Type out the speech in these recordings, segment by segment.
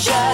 show.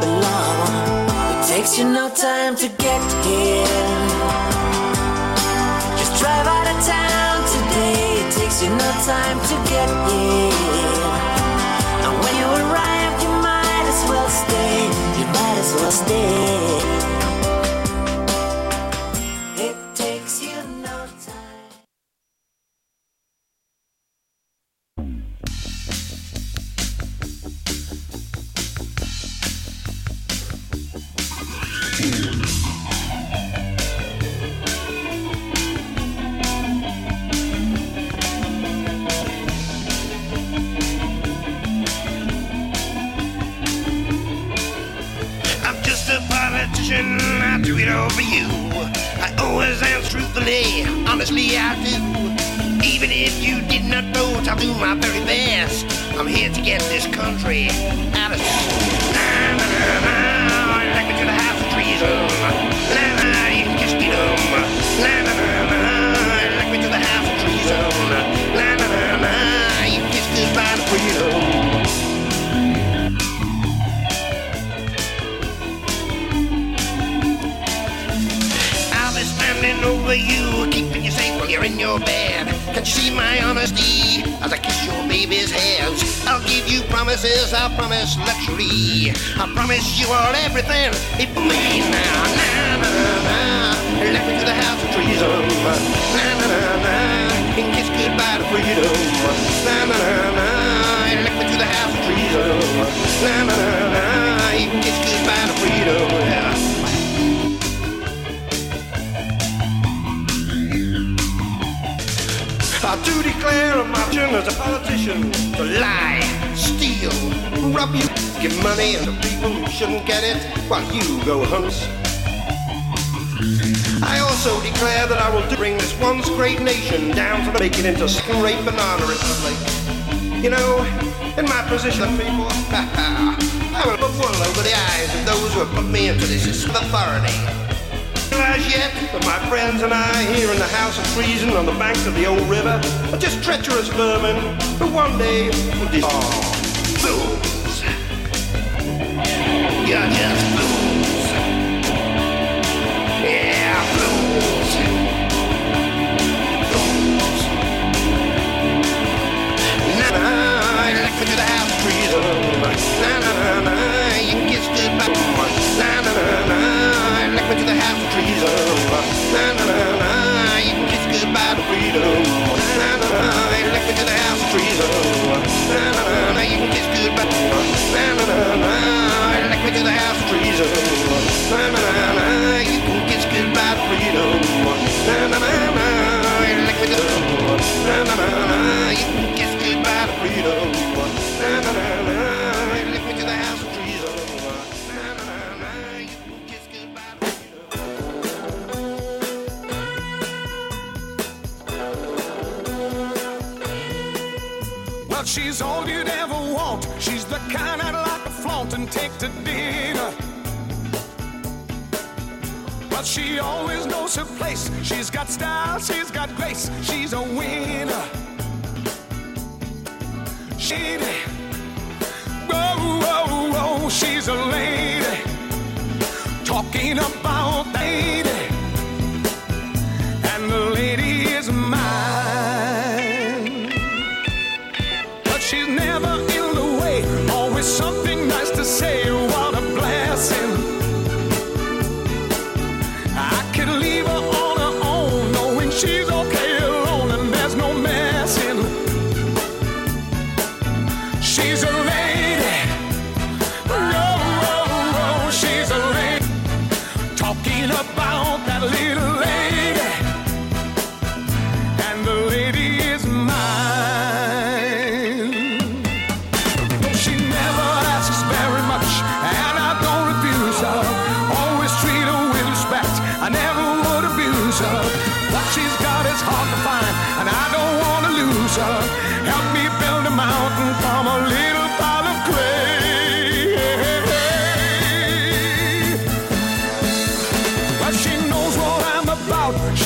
belong. It takes you no time to get here. Just drive out of town today. It takes you no time to get here. And when you arrive, you might as well stay. You might as well stay.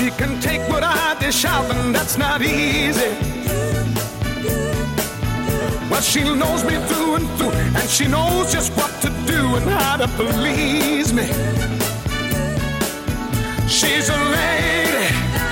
She can take what I dish out, and that's not easy. But she knows me through and through, and she knows just what to do and how to please me. She's a lady.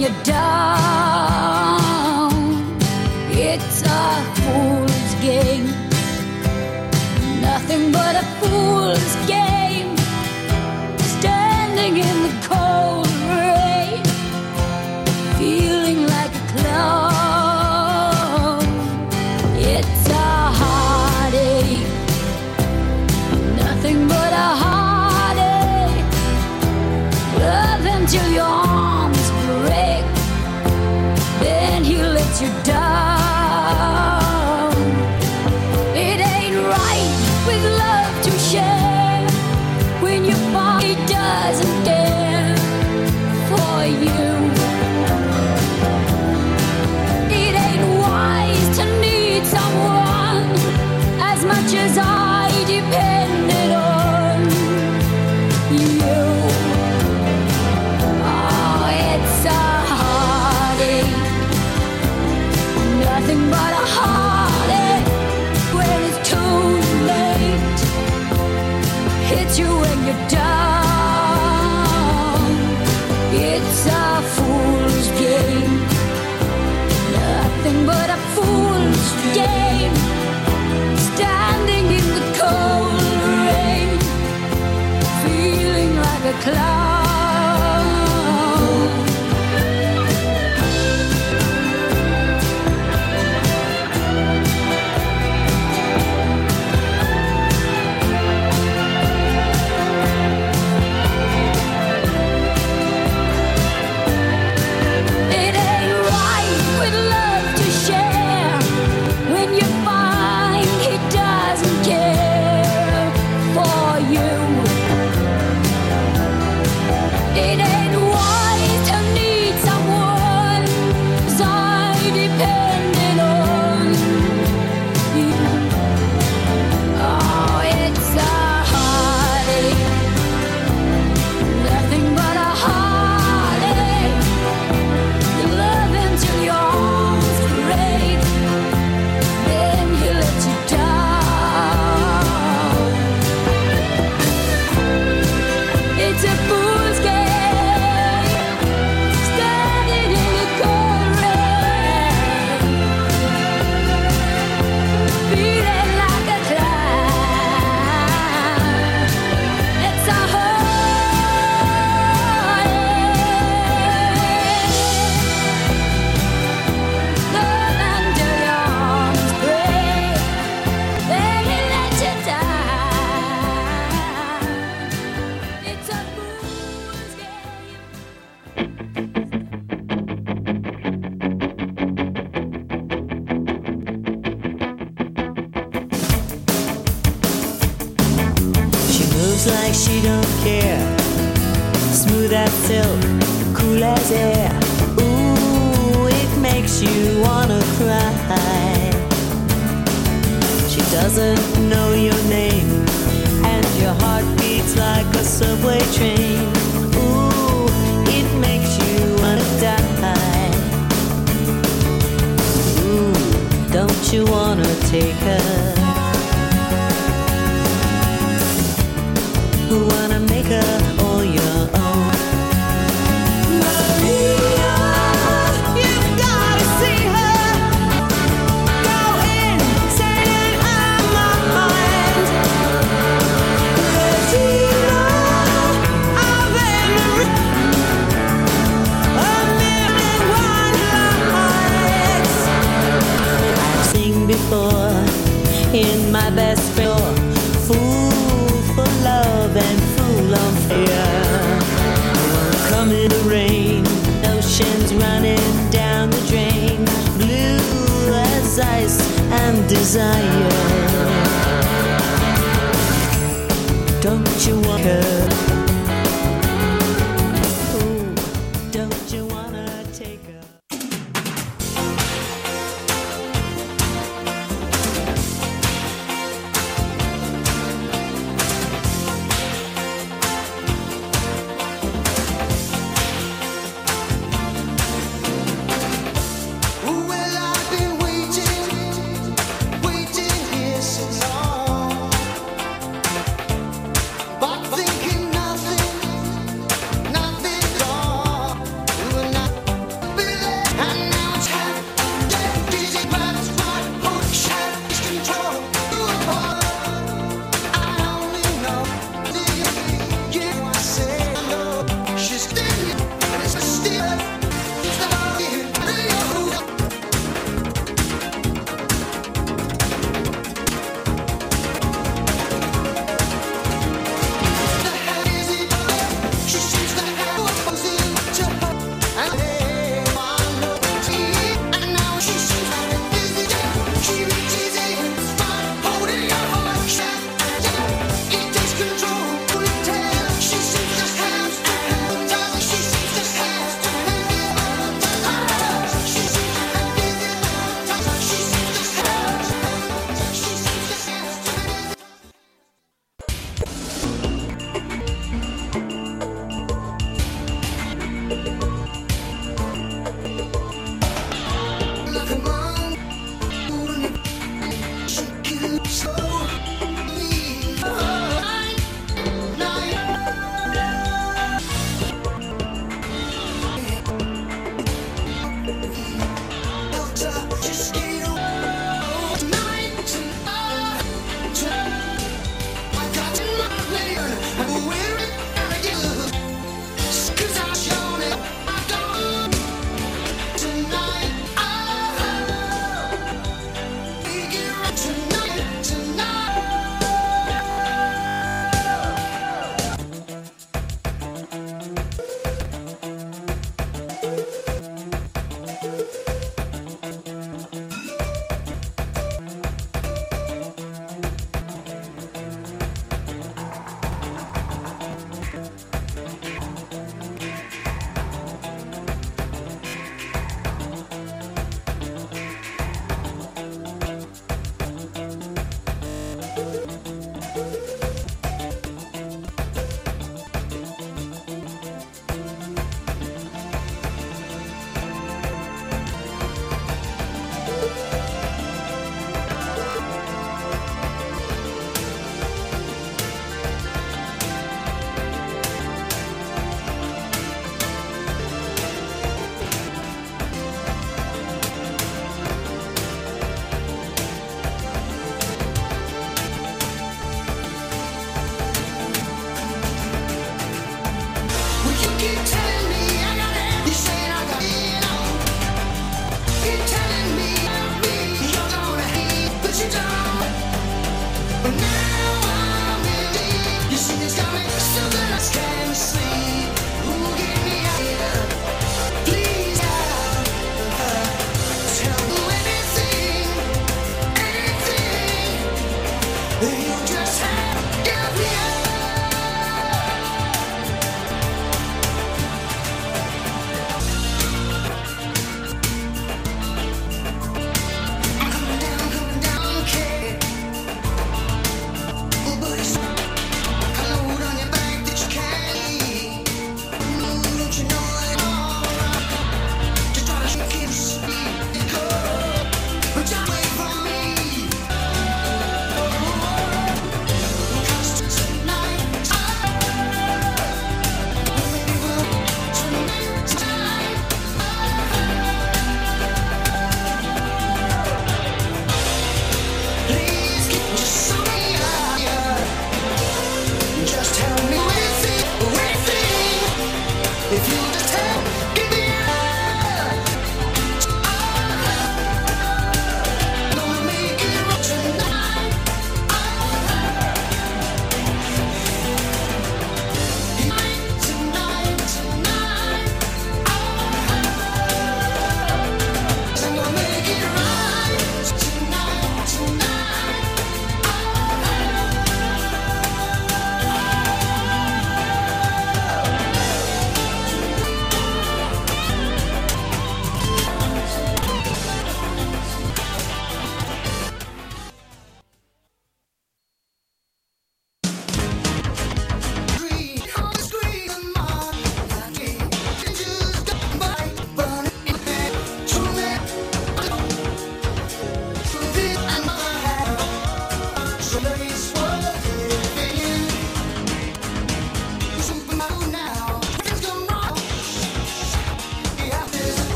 you're down.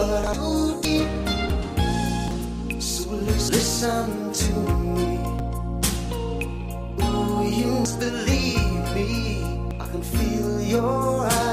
but I don't. So listen to me. Will you believe me? I can feel your eyes.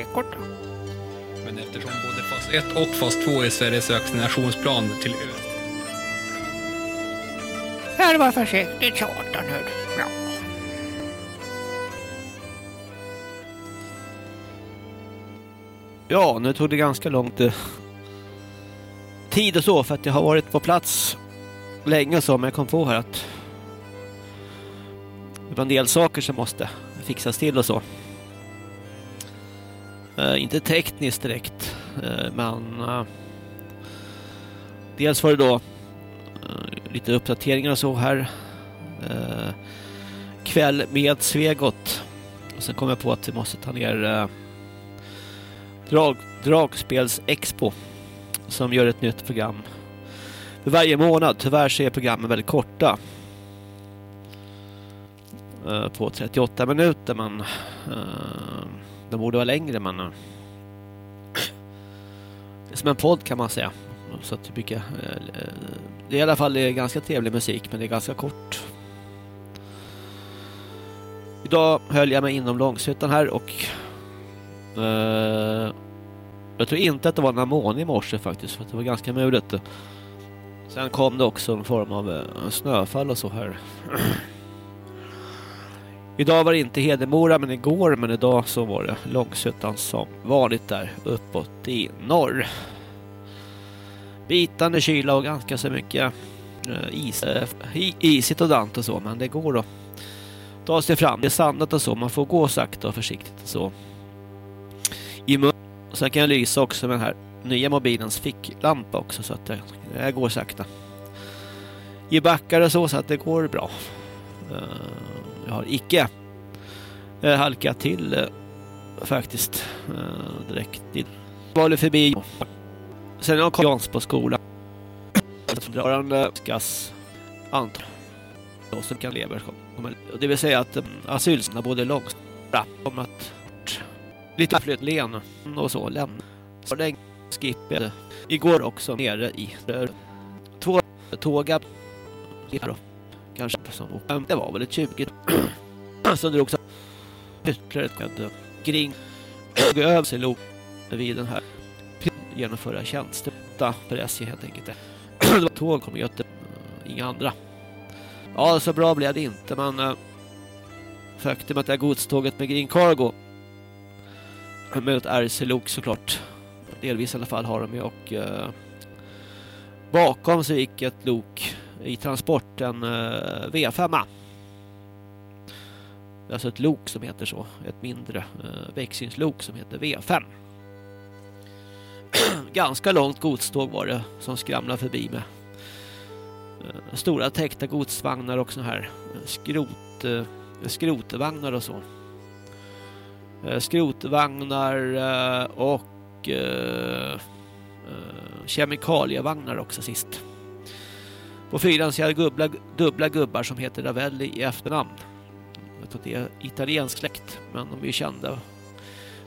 Ekot. Men eftersom både fas 1 och fas 2 är Sveriges vaccinationsplan till ö. Det var försiktigt satan hör du. Ja. Ja, nu tog det ganska långt eh, tid och så för att jag har varit på plats länge och så men jag kom på här att det var en del saker som måste fixas till och så. Eh, inte tekniskt direkt eh, men eh, dels var det då eh, lite uppdateringar och så här. Eh, kväll med Svegot. Och sen kom jag på att vi måste ta ner eh, drag, Dragspels Expo som gör ett nytt program för varje månad. Tyvärr så är programmen väldigt korta. Eh, på 38 minuter men eh, de borde vara längre men eh, det är som en podd kan man säga. Så att det, brukar, eh, det är i alla fall det är ganska trevlig musik men det är ganska kort. Idag höll jag mig inom Långshyttan här och eh, jag tror inte att det var några mån i morse faktiskt för att det var ganska mulet. Sen kom det också en form av eh, snöfall och så här. Idag var det inte Hedemora men igår men idag så var det Långshyttan som vanligt där uppåt i norr. Bitande kyla och ganska så mycket eh, is, eh, isigt och dant och så men det går då. Ta sig fram, det är sandat och så, man får gå sakta och försiktigt och så. I mun Sen kan jag lysa också med den här nya mobilens ficklampa också så att det, det går sakta. I backar och så så att det går bra. Eh, jag har icke eh, halkat till eh, faktiskt eh, direkt. in. Var förbi. Sen har jag Jans på skolan. Rörande skas antal. Och så kan lever. Det vill säga att eh, um, asylsarna både långt om att lite flytt len och så lämna. Så den skippade igår också nere i två tåga kanske som det var väl ett 20 så drog så ytterligare ett kring och över sig lok vid den här genomföra tjänster för SJ helt enkelt. Det var tåg kom Göteborg, mm, inga andra. Ja, så bra blev det inte men äh, faktum att det här godståget med Green Cargo med ett RC-lok såklart. Delvis i alla fall har de ju och äh, bakom så gick ett lok i transporten eh, en V5. Det är alltså ett lok som heter så. Ett mindre eh, växlingslok som heter V5. Ganska långt godståg var det som skramlade förbi med eh, stora täckta godsvagnar och såna här skrot, skrotvagnar och så skrotvagnar och kemikalievagnar också sist. På fyran ser jag dubbla, dubbla gubbar som heter Ravelli i efternamn. Jag tror det är italiensk släkt, men de är ju kända.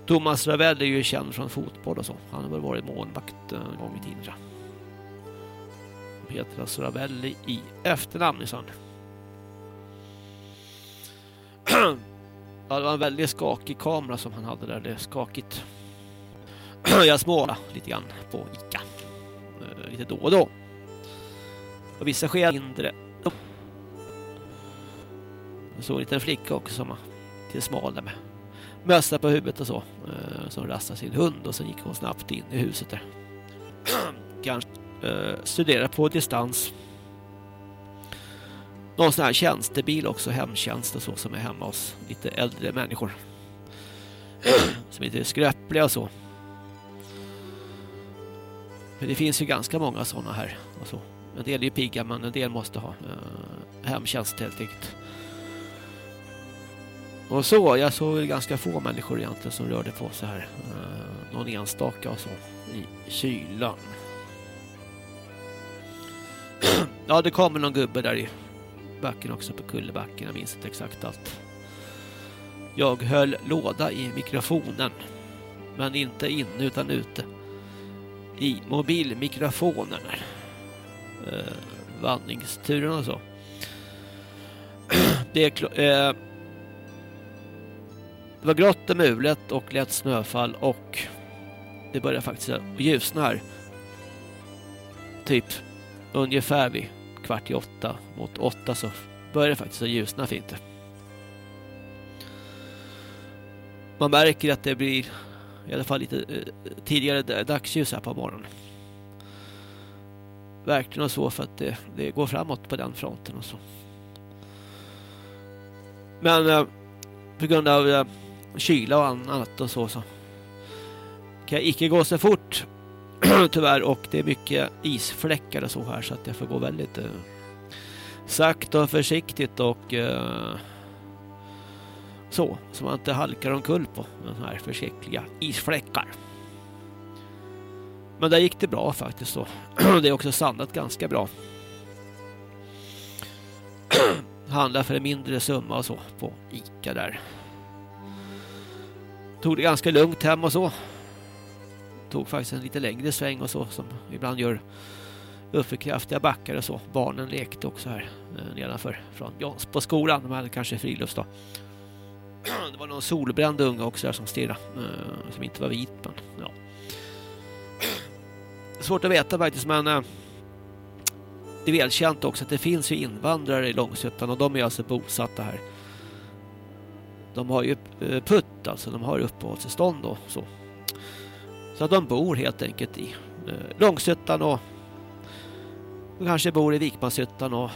Thomas Ravelli är ju känd från fotboll och så. Han har väl varit målvakt en gång i tiden. De heter alltså Ravelli i efternamn i sån. Ja, det var en väldigt skakig kamera som han hade där. Det är skakigt. Jag småla lite grann på Ica. Eh, lite då och då. Och vissa sker mindre. Jag såg en liten flicka också som var lite smal där med mössa på huvudet och så. Eh, som rastade sin hund och sen gick hon snabbt in i huset där. Kanske eh, studera på distans. Någon sån här tjänstebil också, hemtjänst och så som är hemma hos lite äldre människor. som inte är skröpliga och så. Men det finns ju ganska många sådana här. Och så. En del är ju pigga men en del måste ha eh, hemtjänst helt enkelt. Och så, jag såg ganska få människor egentligen som rörde på sig här. Eh, någon enstaka och så i kylan. ja, det kommer någon gubbe där i backen också på Kullebacken. Jag minns inte exakt allt. Jag höll låda i mikrofonen. Men inte inne utan ute. I mobilmikrofonen. Eh, vandringsturen och så. Det är eh, Det var grått och mulet och lätt snöfall och det började faktiskt ljusna här. Typ ungefär vid kvart i åtta mot åtta så började det faktiskt ljusna fint. Man märker att det blir i alla fall lite eh, tidigare dagsljus här på morgonen. Verkligen och så för att det, det går framåt på den fronten och så. Men eh, på grund av eh, kyla och annat och så så kan jag icke gå så fort tyvärr och det är mycket isfläckar och så här så att jag får gå väldigt eh, sakta och försiktigt och eh, så, så man inte halkar omkull på de här försiktiga isfläckar. Men där gick det bra faktiskt så. det är också sandat ganska bra. Handlar för en mindre summa och så på Ica där. Tog det ganska lugnt hem och så. Tog faktiskt en lite längre sväng och så som ibland gör uppför kraftiga backar och så. Barnen lekte också här eh, nedanför från Jons på skolan. De hade kanske frilufts då. Det var någon solbränd unge också där som stirrade. Eh, som inte var vit men ja. Svårt att veta faktiskt men eh, det är välkänt också att det finns ju invandrare i Långshyttan och de är alltså bosatta här. De har ju eh, putt alltså, de har uppehållstillstånd och så. Så att de bor helt enkelt i eh, Långshyttan och de kanske bor i Vikmanshyttan och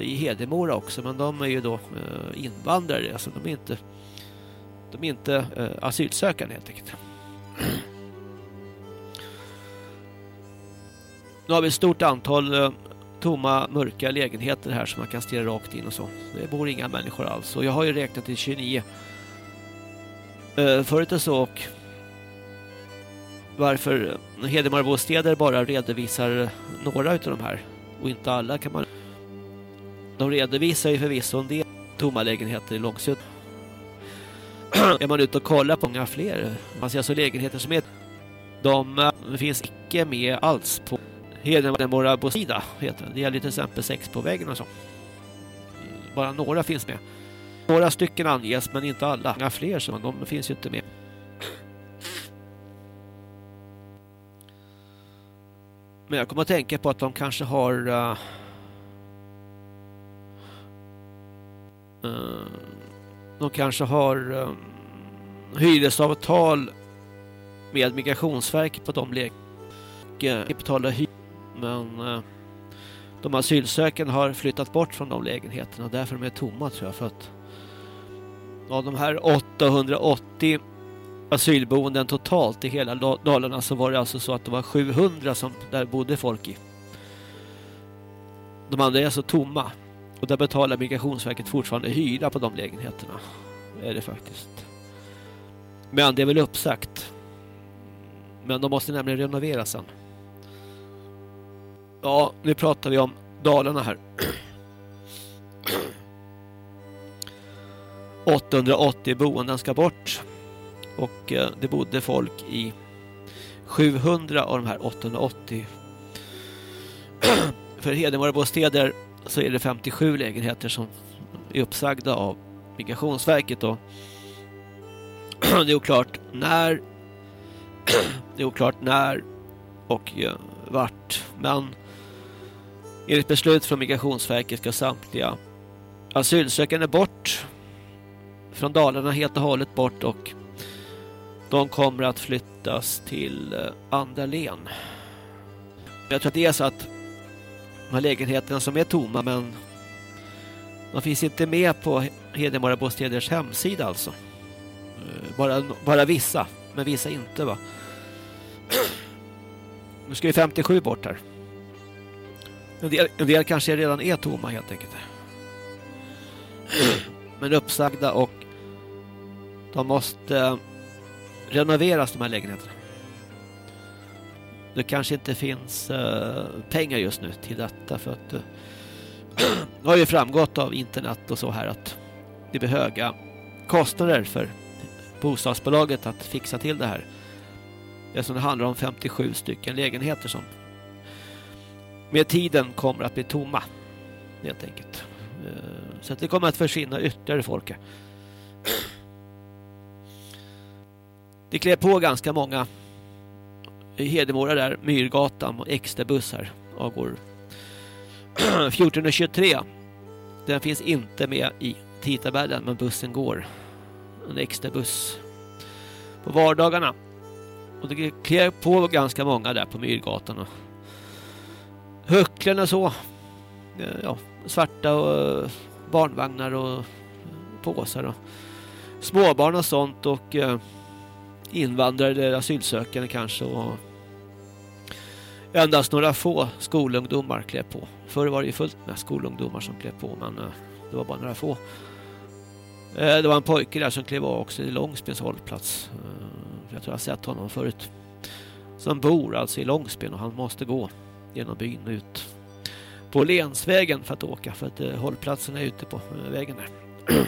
i Hedemora också men de är ju då invandrare alltså de är inte de är inte asylsökande helt enkelt. Nu har vi ett stort antal eh, tomma mörka lägenheter här som man kan stirra rakt in och så. Det bor inga människor alls och jag har ju räknat till 29 eh, förut och så och varför eh, Hedemarbostäder bara redovisar eh, några utav de här och inte alla kan man de redovisar ju förvisso en del tomma lägenheter i Långsund. är man ute och kollar på många fler eh, man ser alltså lägenheter som är de finns icke med alls på Hedemora Bosida heter den. Det gäller till exempel sex på väggen och så. Bara några finns med. Några stycken anges men inte alla. Inga fler så de finns ju inte med. Men jag kommer att tänka på att de kanske har uh, uh, de kanske har um, hyresavtal med Migrationsverket på de lägen och betalar hyr men eh, de asylsökande har flyttat bort från de lägenheterna och därför är de är tomma tror jag för att av de här 880 asylboenden totalt i hela Dalarna så var det alltså så att det var 700 som där bodde folk i. De andra är alltså tomma. Och där betalar Migrationsverket fortfarande hyra på de lägenheterna. Är det faktiskt. Men det är väl uppsagt. Men de måste nämligen renovera sen. Ja, nu pratar vi om Dalarna här. 880 boenden ska bort. Och eh, det bodde folk i 700 av de här 880. För Hedemorabostäder så är det 57 lägenheter som är uppsagda av Migrationsverket och det är oklart när det är oklart när och eh, vart men enligt beslut från Migrationsverket ska samtliga asylsökande bort från Dalarna helt och hållet bort och de kommer att flyttas till eh, andra län. Jag tror att det är så att de här lägenheterna som är tomma men de finns inte med på Hedemora Bostäders hemsida alltså. Eh, bara, bara vissa, men vissa inte va. Nu ska vi 57 bort här. En del, en del kanske redan är tomma helt enkelt. Men uppsagda och de måste renoveras de här lägenheterna. Det kanske inte finns eh, pengar just nu till detta för att eh, det har ju framgått av internet och så här att det blir höga kostnader för bostadsbolaget att fixa till det här. Eftersom det handlar om 57 stycken lägenheter som med tiden kommer att bli tomma helt enkelt. Eh, så att det kommer att försvinna ytterligare folk. Det klär på ganska många i Hedemora där, Myrgatan och extra bussar avgår 1423. Den finns inte med i tidtabellen men bussen går. En extra buss på vardagarna. Och det klär på ganska många där på Myrgatan. Och Hucklen och så. Eh, ja, svarta och eh, barnvagnar och påsar och småbarn och sånt och eh, invandrare eller asylsökande kanske och endast några få skolungdomar klev på. Förr var det ju fullt med skolungdomar som klev på men det var bara några få. Det var en pojke där som klev av också i Långsbens hållplats. Jag tror jag har sett honom förut. Som bor alltså i Långsben och han måste gå genom byn ut på Lensvägen för att åka för att eh, hållplatsen är ute på eh, vägen där.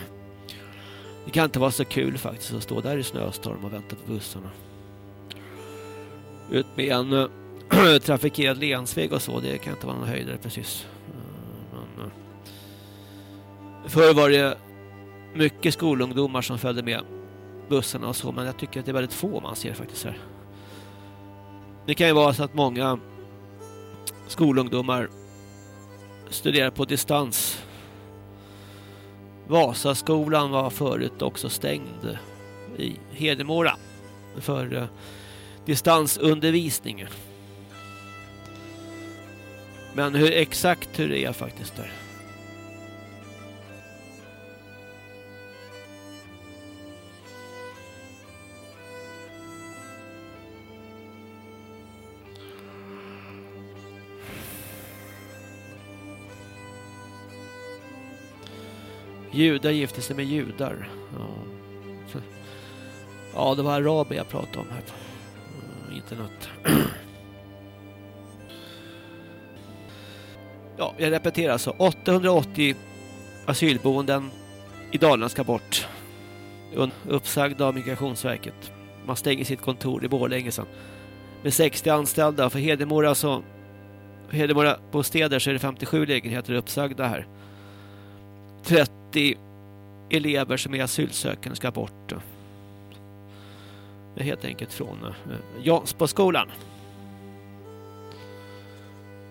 Det kan inte vara så kul faktiskt att stå där i snöstorm och vänta på bussarna. Ut med en eh, trafikerad Lensväg och så, det kan inte vara någon höjdare precis. Eh, men, eh, förr var det mycket skolungdomar som följde med bussarna och så, men jag tycker att det är väldigt få man ser faktiskt här. Det kan ju vara så att många skolungdomar studerar på distans. Vasaskolan var förut också stängd i Hedemora för eh, distansundervisning. Men hur exakt hur det är faktiskt där. Judar gifte sig med judar. Ja, ja det var araber jag pratade om här Inte något. Ja, jag repeterar alltså. 880 asylboenden i Dalarna ska bort. Uppsagda av Migrationsverket. Man stänger sitt kontor i Borlänge sen. Med 60 anställda. För Hedemora så för Hedemora bostäder så är det 57 lägenheter uppsagda här. 30 elever som är asylsökande ska bort. Det är helt enkelt från eh, Jansboskolan.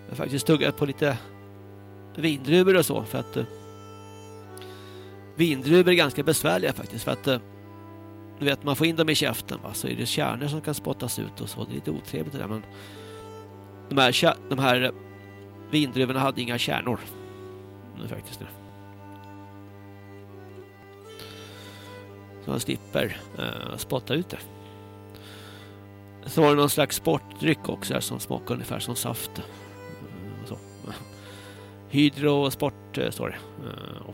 Jag har faktiskt tuggat på lite vindruvor och så för att eh, vindruvor är ganska besvärliga faktiskt för att eh, du vet man får in dem i käften va? så är det kärnor som kan spottas ut och så. Det är lite otrevligt det där men de här, de här vindruvorna hade inga kärnor. Nu faktiskt nu. Så man slipper eh, spotta ut det. Så var det någon slags sportdryck också här som smakar ungefär som saft. Eh, Så. Hydro sport eh, står det. Eh,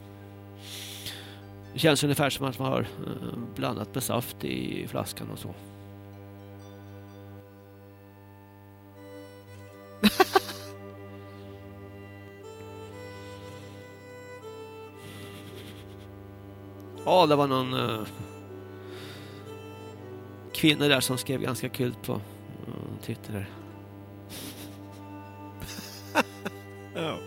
Det känns ungefär som att man har eh, blandat med saft i flaskan och så. Ja, det var någon uh, kvinna där som skrev ganska kul på uh, Twitter där.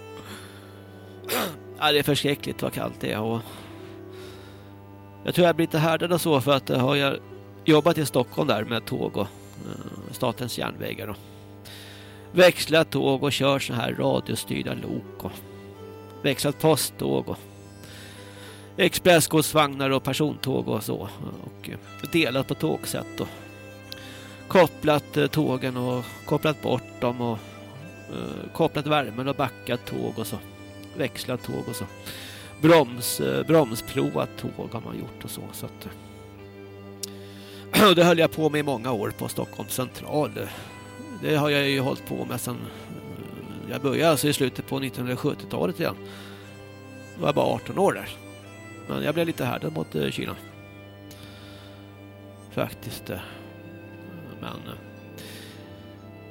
ja. det är förskräckligt vad kallt det är och jag tror jag blir lite härdad och så för att har jag jobbat i Stockholm där med tåg och uh, statens järnvägar och växlat tåg och kört så här radiostyrda lok och växlat posttåg och expressgodsvagnar och persontåg och så. Och eh, delat på tågsätt och kopplat eh, tågen och kopplat bort dem och eh, kopplat värmen och backat tåg och så. Växlat tåg och så. Broms, bromsprovat tåg har man gjort och så. så att, det höll jag på med i många år på Stockholms central. Det har jag ju hållit på med sedan jag började alltså i slutet på 1970-talet igen. Då var jag bara 18 år där. Men jag blev lite härdad mot eh, kylan. Faktiskt. Eh, men eh,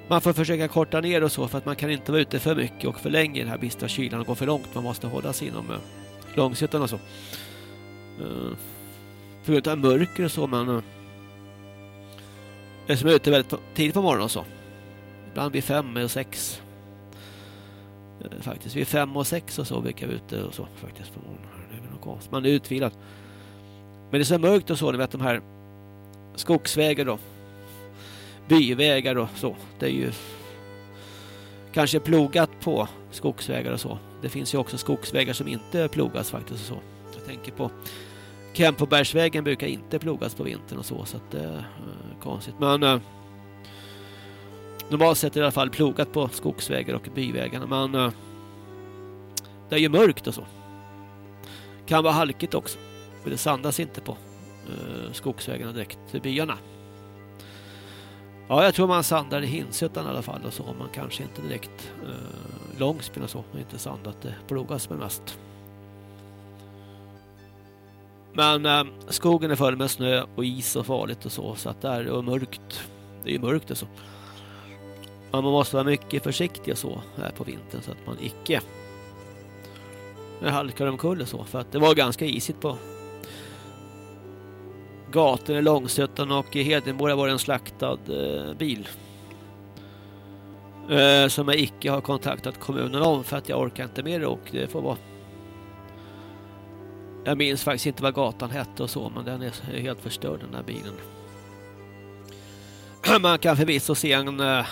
man får försöka korta ner och så för att man kan inte vara ute för mycket och för länge i den här bistra kylan och gå för långt. Man måste hålla sig inom eh, långsikten och så. För att mörker och så men eh, jag är som är ute väldigt tidigt på morgonen och så. Ibland vid fem och sex. Faktiskt vid fem och sex och så brukar vi ute och så faktiskt på morgonen konstigt. Man är utvilad. Men det är så mörkt och så, ni vet de här skogsvägar då. Byvägar och så. Det är ju kanske plogat på skogsvägar och så. Det finns ju också skogsvägar som inte plogas faktiskt och så. Jag tänker på Kempobergsvägen brukar inte plogas på vintern och så så att det är konstigt. Men eh, normalt sett är det i alla fall plogat på skogsvägar och byvägarna. Men eh, det är ju mörkt och så. Kan vara halkigt också. För det sandas inte på eh, skogsvägarna direkt till byarna. Ja, jag tror man sandar i Hinsötan i alla fall och så. Man kanske inte direkt eh, Långsbyn och så. Men inte sandat. Det plogas med mest. Men eh, skogen är full med snö och is och farligt och så. Så att det är mörkt. Det är mörkt och så. Men man måste vara mycket försiktig och så här på vintern så att man icke halkar omkull och så. För att det var ganska isigt på gatorna i Långsötan och i Hedemora var det en slaktad eh, bil. Eh, som jag icke har kontaktat kommunen om för att jag orkar inte med det och det får vara jag minns faktiskt inte vad gatan hette och så, men den är helt förstörd den här bilen. Man kan förvisso se en, eh,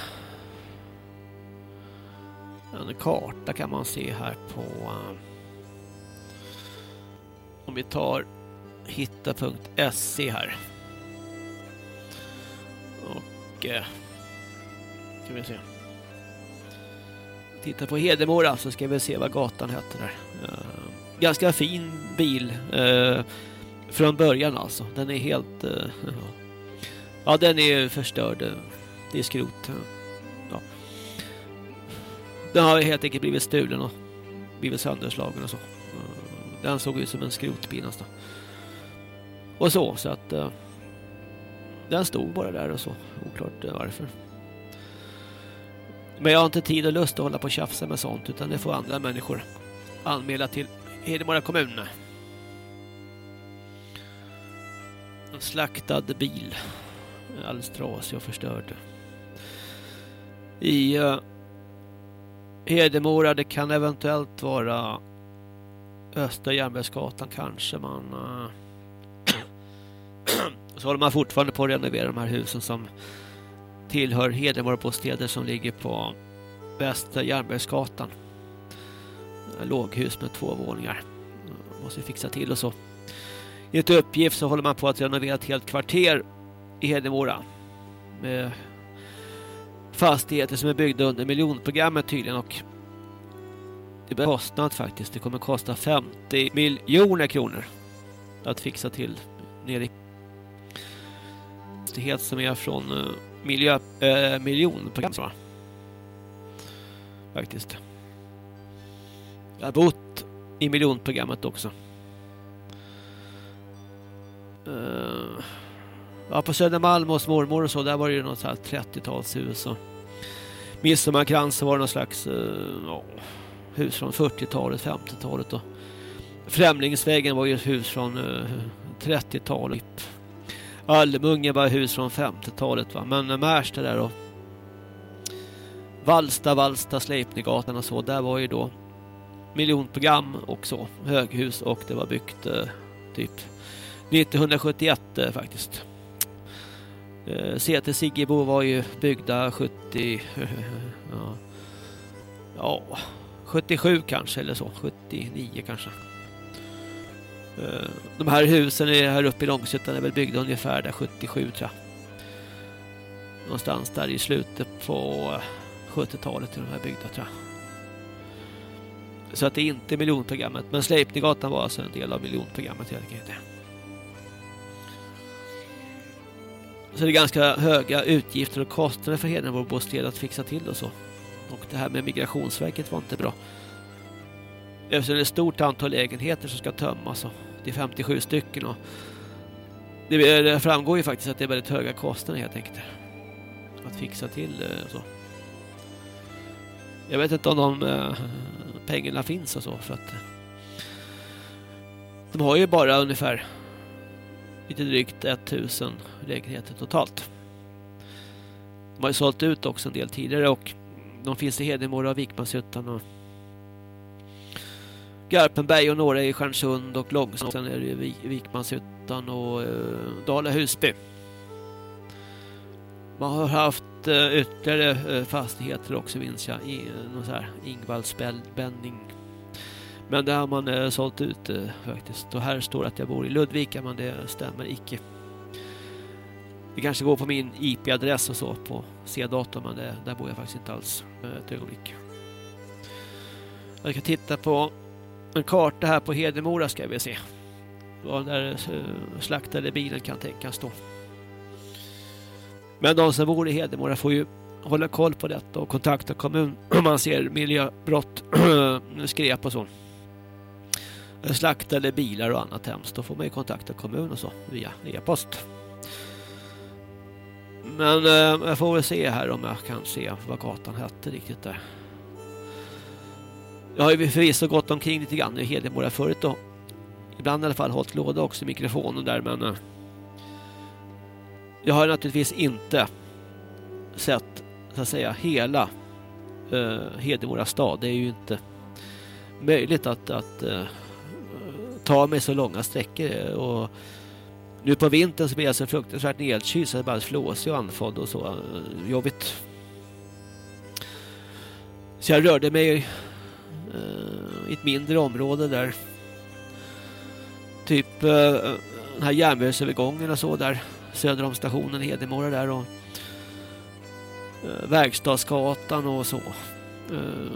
en karta kan man se här på eh, om vi tar hitta.se här. Och eh, ska vi se. Titta på Hedemora så ska vi se vad gatan heter där. Eh, ganska fin bil eh, från början alltså. Den är helt... Eh, ja, den är förstörd. Det är skrot. Eh, ja. Den har helt enkelt blivit stulen och blivit sönderslagen och så. Den såg ut som en skrotbil nästan. Och så, så att... Eh, den stod bara där och så. Oklart eh, varför. Men jag har inte tid och lust att hålla på och tjafsa med sånt utan det får andra människor anmäla till Hedemora kommun. En slaktad bil. Alldeles trasig och förstörd. I eh, Hedemora, det kan eventuellt vara Östra Järnvägsgatan kanske man... Eh, så håller man fortfarande på att renovera de här husen som tillhör Hedemora bostäder som ligger på Västra Järnvägsgatan eh, låghus med två våningar. Eh, måste fixa till och så. Enligt uppgift så håller man på att renovera ett helt kvarter i Hedemora. Med fastigheter som är byggda under miljonprogrammet tydligen och kostnad faktiskt. Det kommer kosta 50 miljoner kronor att fixa till nere i fastighet som är från uh, miljö, eh, uh, miljonprogram faktiskt. Jag har bott i miljonprogrammet också. Uh, ja, på Södermalm hos mormor och så, där var det ju något 30-talshus och Midsommarkrans var det någon slags uh, hus från 40-talet, 50-talet och Främlingsvägen var ju ett hus från eh, uh, 30-talet. Almunge var hus från 50-talet va, men eh, Märsta där och Valsta, Valsta, Sleipnegatan och så, där var ju då miljonprogram och så, höghus och det var byggt eh, typ 1971 eh, faktiskt. Eh, CT Siggebo var ju byggda 70 ja, ja. 77 kanske eller så, 79 kanske. Eh, de här husen är här uppe i Långshyttan är väl byggda ungefär där 77 tror jag. Någonstans där i slutet på eh, 70-talet är de här byggda tror jag. Så att det är inte miljonprogrammet. Men Sleipnegatan var alltså en del av miljonprogrammet helt enkelt. Så det är ganska höga utgifter och kostnader för Hedenborg bostäder att fixa till och så. Och det här med Migrationsverket var inte bra. Eftersom det är ett stort antal lägenheter som ska tömmas. Och det är 57 stycken. Och det framgår ju faktiskt att det är väldigt höga kostnader helt enkelt. Att fixa till eh, så. Jag vet inte om de eh, pengarna finns och så för att eh, de har ju bara ungefär lite drygt 1000 lägenheter totalt. De har ju sålt ut också en del tidigare och de finns i Hedemora och Vikmanshyttan och Garpenberg och några i Stjärnsund och Långsund. Sen är det ju Vikmanshyttan och eh, Dala Husby. Man har haft eh, ytterligare eh, fastigheter också minns jag. I eh, någon så här Ingvallsbändning. Men det har man eh, sålt ut eh, faktiskt. Och här står att jag bor i Ludvika men det stämmer icke. Det kanske går på min IP-adress och så på C-datorn men det, där bor jag faktiskt inte alls eh, ett ögonblick. Jag kan titta på en karta här på Hedemora ska vi se. Var den där eh, slaktade bilen kan tänkas stå. Men de som bor i Hedemora får ju hålla koll på detta och kontakta kommun om man ser miljöbrott, skräp och så. Slaktade bilar och annat hemskt. Då får man ju kontakta kommun och så via e-post. Men eh, jag får väl se här om jag kan se vad gatan hette riktigt där. Jag har ju förvisso gått omkring lite grann i Hedemora förut då. Ibland i alla fall hållit låda också i mikrofonen där men eh, jag har naturligtvis inte sett så att säga hela eh, Hedemora stad. Det är ju inte möjligt att, att eh, ta mig så långa sträckor eh, och nu på vintern så blir jag så fruktansvärt nedkyld så det bara flåsig och andfådd och så jobbigt. Så jag rörde mig eh, i ett mindre område där typ eh, den här järnvägsövergången och så där söder om stationen Hedemora där och eh, Verkstadsgatan och så. Eh,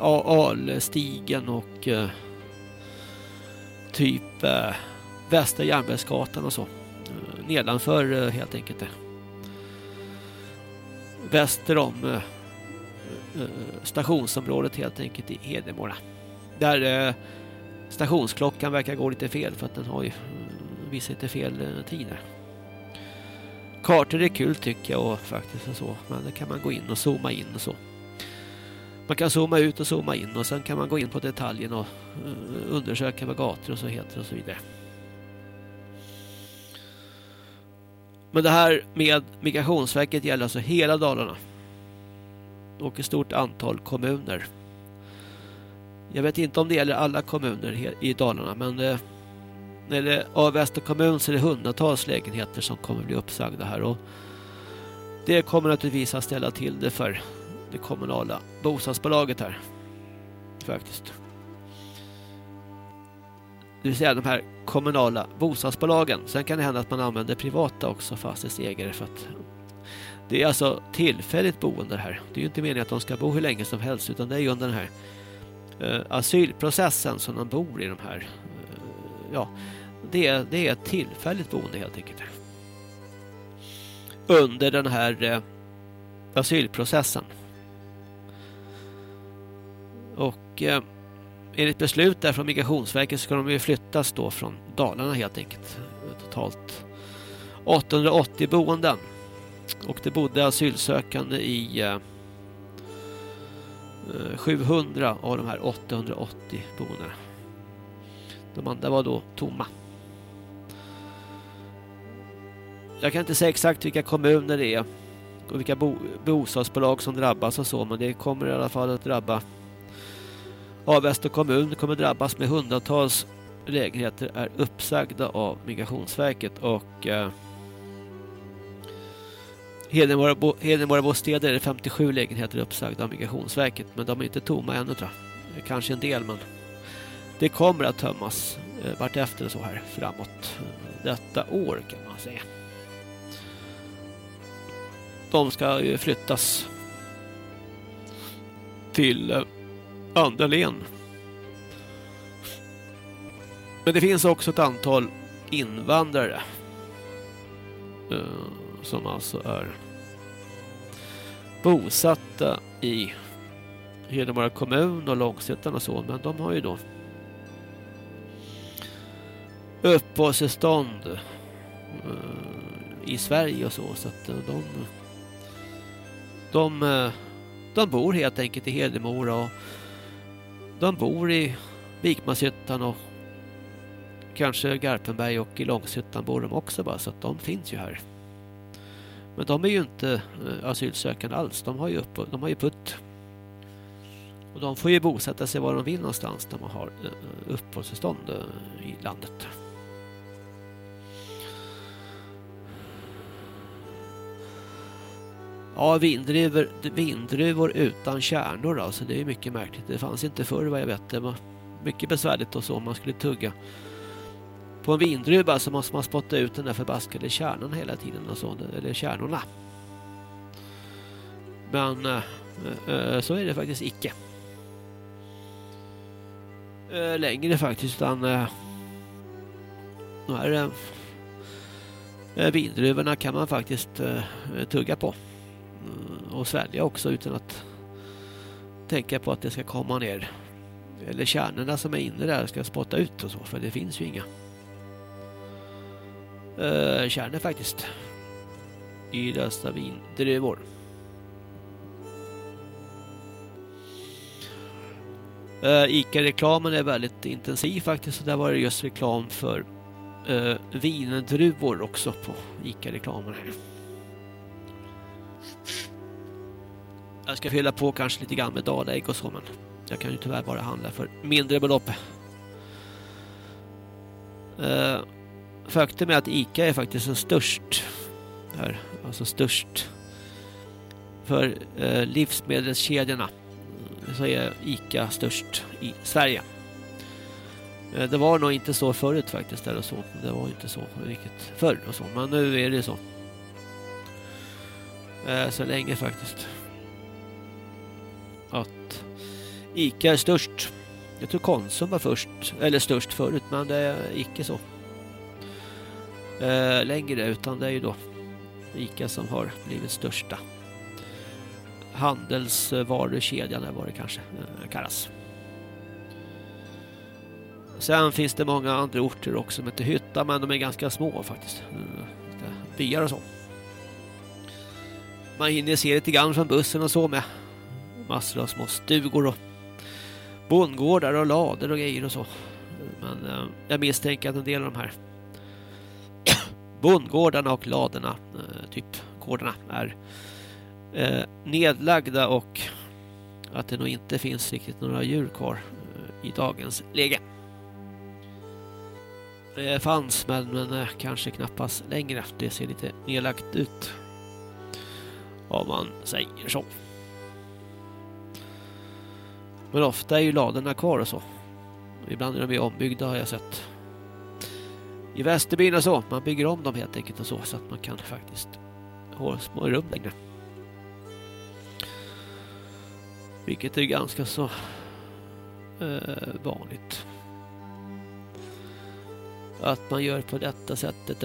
Alstigen och typ Västra Järnvägsgatan och så. Eh, nedanför eh, helt enkelt det. Väster om stationsområdet helt enkelt i Hedemora. Där stationsklockan verkar gå lite fel för att den har ju visat visar lite fel tider. Kartor är kul tycker jag och faktiskt och så. Men det kan man gå in och zooma in och så. Man kan zooma ut och zooma in och sen kan man gå in på detaljen och undersöka vad gator och så heter och så vidare. Men det här med Migrationsverket gäller alltså hela Dalarna. Och ett stort antal kommuner. Jag vet inte om det gäller alla kommuner i Dalarna men eh, när det av Västra kommun så är det hundratals lägenheter som kommer bli uppsagda här och det kommer naturligtvis att ställa till det för det kommunala bostadsbolaget här. Faktiskt. Det vill säga de här kommunala bostadsbolagen. Sen kan det hända att man använder privata också fastighetsägare för att det är alltså tillfälligt boende här. Det är ju inte meningen att de ska bo hur länge som helst utan det är ju under den här eh, asylprocessen som de bor i de här eh, ja, det är, det är ett tillfälligt boende helt enkelt. Under den här eh, asylprocessen. Och enligt beslut där från Migrationsverket ska de ju flyttas då från Dalarna helt enkelt. Totalt 880 boenden. Och det bodde asylsökande i eh, eh 700 av de här 880 boendena. De andra var då tomma. Jag kan inte säga exakt vilka kommuner det är och vilka bo bostadsbolag som drabbas och så men det kommer i alla fall att drabba Avesta kommun kommer drabbas med hundratals lägenheter är uppsagda av Migrationsverket och eh, Hedemora, Hedemora bostäder är 57 lägenheter uppsagda av Migrationsverket men de är inte tomma ännu tror jag. Kanske en del men det kommer att tömmas eh, vart efter så här framåt detta år kan man säga. De ska ju flyttas till eh, eh, andra. Men det finns också ett antal invandrare eh, som alltså är bosatta i Hedemora kommun och Långshyttan och så, men de har ju då uppehållstillstånd eh, i Sverige och så, så att eh, de de, eh, de bor helt enkelt i Hedemora och de bor i Vikmanshyttan och kanske Garpenberg och i Långshyttan bor de också bara så att de finns ju här. Men de är ju inte eh, asylsökande alls. De har ju, upp, de har ju putt. Och de får ju bosätta sig var de vill någonstans när man har eh, uppehållstillstånd eh, i landet. Ja, vindruvor, vindruvor utan kärnor alltså. Det är ju mycket märkligt. Det fanns inte förr vad jag vet. Det var mycket besvärligt och så om man skulle tugga. På en vindruva så måste man spotta ut den där förbaskade kärnan hela tiden och så. Eller kärnorna. Men äh, så är det faktiskt icke. Äh, längre faktiskt utan äh, de här äh, vindruvorna kan man faktiskt äh, tugga på och svälja också utan att tänka på att det ska komma ner eller kärnorna som är inne där ska spotta ut och så för det finns ju inga uh, kärnor faktiskt i dessa vindruvor. Uh, Ica-reklamen är väldigt intensiv faktiskt och där var det just reklam för eh, uh, vindruvor också på Ica-reklamen här. Jag ska fylla på kanske lite grann med dalägg och så men jag kan ju tyvärr bara handla för mindre belopp. Eh, faktum är att Ica är faktiskt den störst här, alltså störst för eh, livsmedelskedjorna så är Ica störst i Sverige. Eh, det var nog inte så förut faktiskt eller så. Det var inte så riktigt förr och så, men nu är det så. Eh, så länge faktiskt Ica är störst. Jag tror Konsum var först, eller störst förut, men det är icke så. Eh, längre utan det är ju då Ica som har blivit största handelsvarukedjan eller vad det kanske eh, kallas. Sen finns det många andra orter också som heter Hytta men de är ganska små faktiskt. Eh, byar och så. Man hinner se lite grann från bussen och så med massor av små stugor och bondgårdar och lader och grejer och så. Men eh, jag misstänker att en del av de här bondgårdarna och laderna, eh, typ gårdarna, är eh, nedlagda och att det nog inte finns riktigt några djur kvar eh, i dagens läge. Det fanns men, men eh, kanske knappast längre. Det ser lite nedlagt ut. Om man säger så. Men ofta är ju ladorna kvar och så. Ibland är de ju ombyggda har jag sett. I Västerbyn och så. Man bygger om dem helt enkelt och så. Så att man kan faktiskt ha små rum längre. Vilket är ganska så eh, vanligt. Att man gör på detta sättet.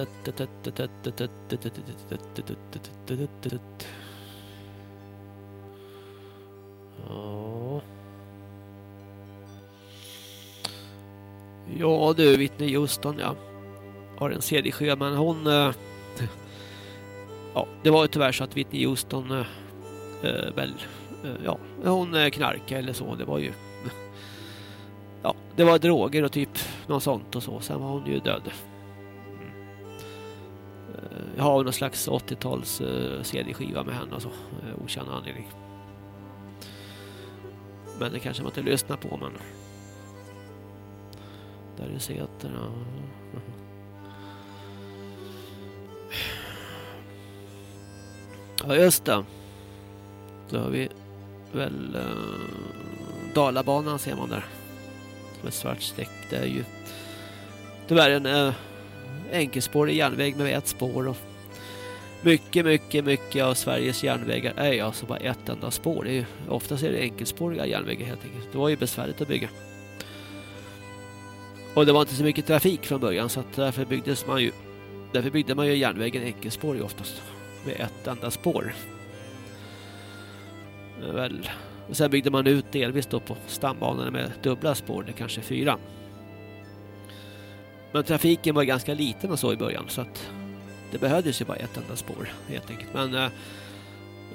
Ja. Ja du, Whitney Houston, ja. Har en CD-skiva, men hon... Eh, ja, det var ju tyvärr så att Whitney Houston eh, eh väl... Eh, ja, hon eh, knarkade eller så. Det var ju... Ja, det var droger och typ något sånt och så. Sen var hon ju död. Mm. Jag har någon slags 80-tals CD-skiva med henne och så. Okänd anledning. Men det kanske man inte lyssnar på, men... Där är sätena. Ja, just det. Då har vi väl uh, Dalabanan ser man där. Som ett svart streck. Det är ju tyvärr en uh, enkelspårig järnväg med ett spår. Och mycket, mycket, mycket av Sveriges järnvägar är alltså bara ett enda spår. Det är ju, oftast är det enkelspåriga järnvägar helt enkelt. Det var ju besvärligt att bygga. Och det var inte så mycket trafik från början så att därför byggdes man ju därför byggde man ju järnvägen enkelspårig oftast med ett enda spår. Väl. Och sen byggde man ut delvis då på stambanorna med dubbla spår, det kanske fyra. Men trafiken var ganska liten och så i början så att det behövdes ju bara ett enda spår helt enkelt. Men eh,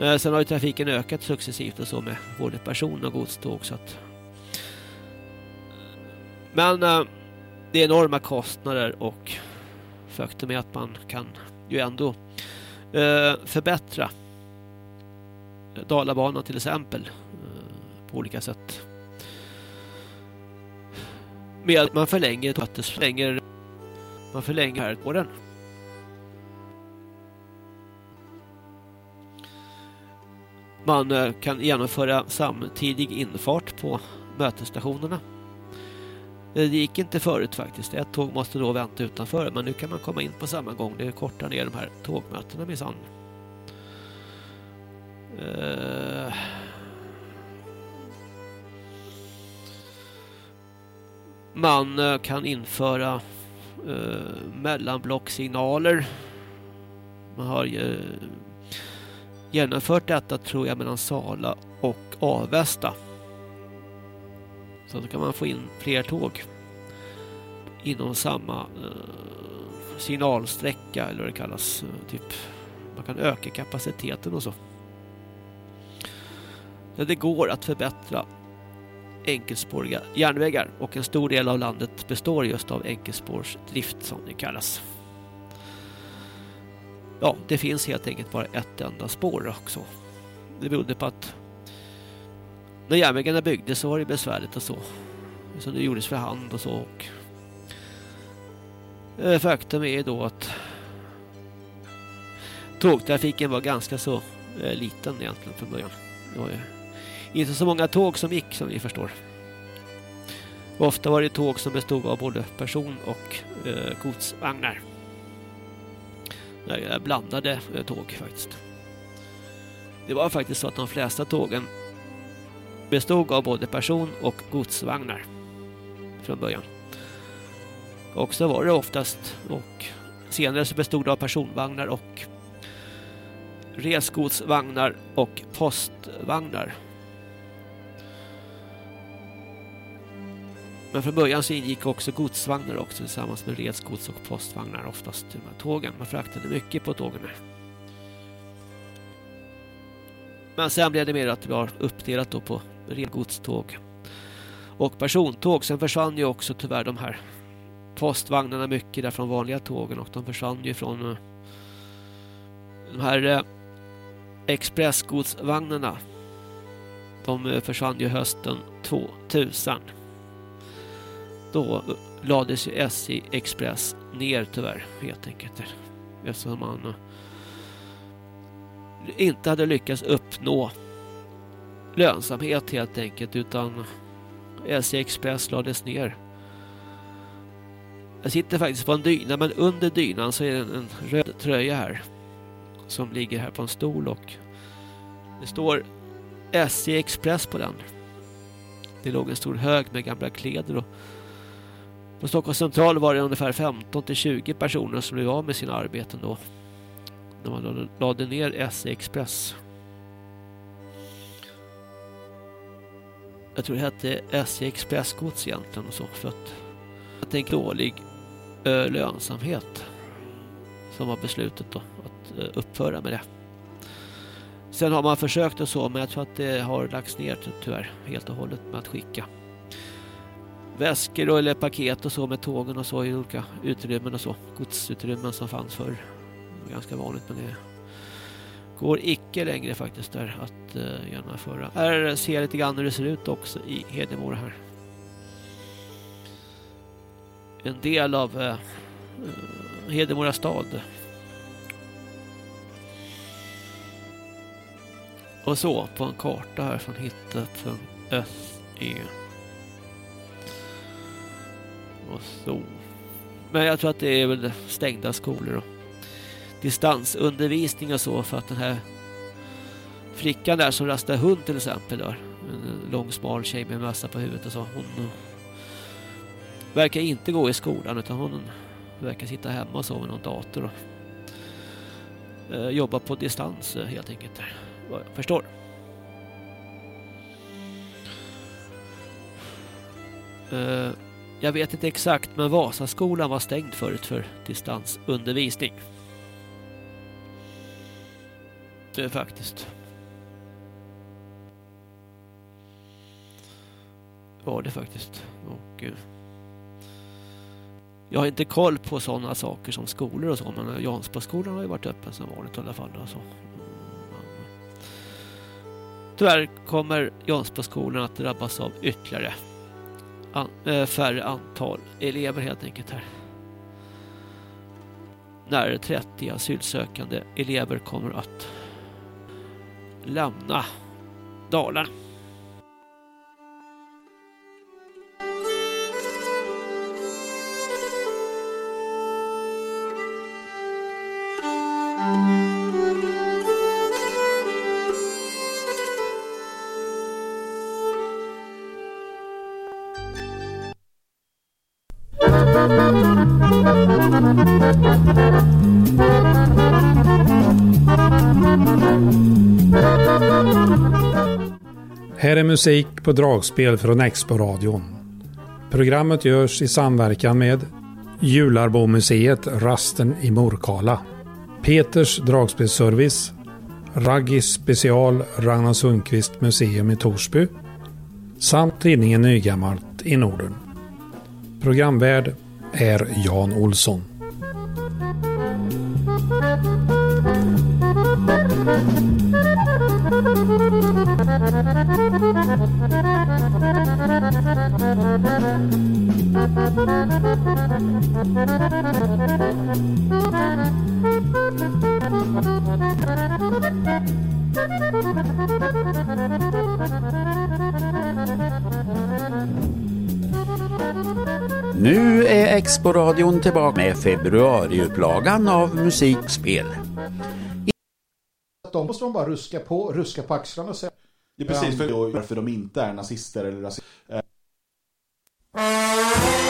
eh sen har ju trafiken ökat successivt och så med både person och godståg så att men eh, det är enorma kostnader och faktum är att man kan ju ändå eh, förbättra Dalabanan till exempel eh, på olika sätt. Med att man förlänger att det förlänger man förlänger här på den. Man eh, kan genomföra samtidig infart på mötesstationerna. Det gick inte förut faktiskt. Ett tåg måste då vänta utanför men nu kan man komma in på samma gång. Det kortar ner de här tågmötena minsann. Eh, Man eh, kan införa eh, mellanblocksignaler. Man har eh, genomfört detta tror jag mellan Sala och Avesta. Så då kan man få in fler tåg inom samma eh, signalsträcka eller vad det kallas. Eh, typ. Man kan öka kapaciteten och så. Ja, det går att förbättra enkelspåriga järnvägar och en stor del av landet består just av enkelspårsdrift som det kallas. Ja, det finns helt enkelt bara ett enda spår också. Det berodde på att när järnvägarna byggdes så var det besvärligt och så. Så det gjordes för hand och så. Och eh, faktum är då att tågtrafiken var ganska så eh, liten egentligen från början. Det var ju inte så många tåg som gick som ni förstår. Ofta var det tåg som bestod av både person och eh, godsvagnar. Blandade eh, tåg faktiskt. Det var faktiskt så att de flesta tågen bestod av både person och godsvagnar från början. Och så var det oftast och senare så bestod det av personvagnar och resgodsvagnar och postvagnar. Men från början så ingick också godsvagnar också tillsammans med resgods och postvagnar oftast till de här tågen. Man fraktade mycket på tågen här. Men sen blev det mer att det var uppdelat då på redgodståg och persontåg. Sen försvann ju också tyvärr de här postvagnarna mycket där från vanliga tågen och de försvann ju från eh, de här eh, expressgodsvagnarna. De eh, försvann ju hösten 2000. Då lades ju SJ Express ner tyvärr helt enkelt. Eftersom man inte hade lyckats uppnå lönsamhet helt enkelt utan SJ Express lades ner. Jag sitter faktiskt på en dyna men under dynan så är det en, en röd tröja här som ligger här på en stol och det står SJ Express på den. Det låg en stor hög med gamla kläder och på Stockholms central var det ungefär 15 till 20 personer som blev av med sina arbeten då. När man lade- lade ner SJ Express. Jag tror det hette SJ Expressgods egentligen och så för att att det är en dålig ö, lönsamhet som var beslutet då att ö, upphöra med det. Sen har man försökt och så men jag tror att det har lagts ner tyvärr helt och hållet med att skicka väskor eller paket och så med tågen och så i olika utrymmen och så. Godsutrymmen som fanns förr. Det var ganska vanligt men det går icke längre faktiskt där att eh, uh, genomföra. Här ser jag lite grann hur det ser ut också i Hedemora här. En del av uh, Hedemora stad. Och så på en karta här från hitta.se. Och så. Men jag tror att det är väl stängda skolor och distansundervisning och så för att den här flickan där som rastar hund till exempel där, en lång smal tjej med mössa på huvudet och så hon eh, verkar inte gå i skolan utan hon verkar sitta hemma och så med någon dator och eh, jobba på distans eh, helt enkelt där, vad jag förstår. Eh, jag vet inte exakt men Vasaskolan var stängd förut för distansundervisning. Det faktiskt. Var det faktiskt. Och, eh, jag har inte koll på sådana saker som skolor och så men eh, Jansboskolan har ju varit öppen som vanligt i alla fall. Alltså. Mm, och så. Eh, tyvärr kommer Jansboskolan att drabbas av ytterligare an, äh, färre antal elever helt enkelt här. När 30 asylsökande elever kommer att lämna Dalarna. Musik på dragspel från Expo-radion. Programmet görs i samverkan med Jularbomuseet Rasten i Morkala, Peters dragspelsservice, Raggis special Ragnar Sundqvist museum i Torsby samt tidningen Nygammalt i Norden. Programvärd är Jan Olsson. Nu är Expo-radion tillbaka med februariupplagan av musikspel. De måste man bara ruska på, ruska på axlarna och säga. Det är precis för varför de inte är nazister eller rasister. Eh,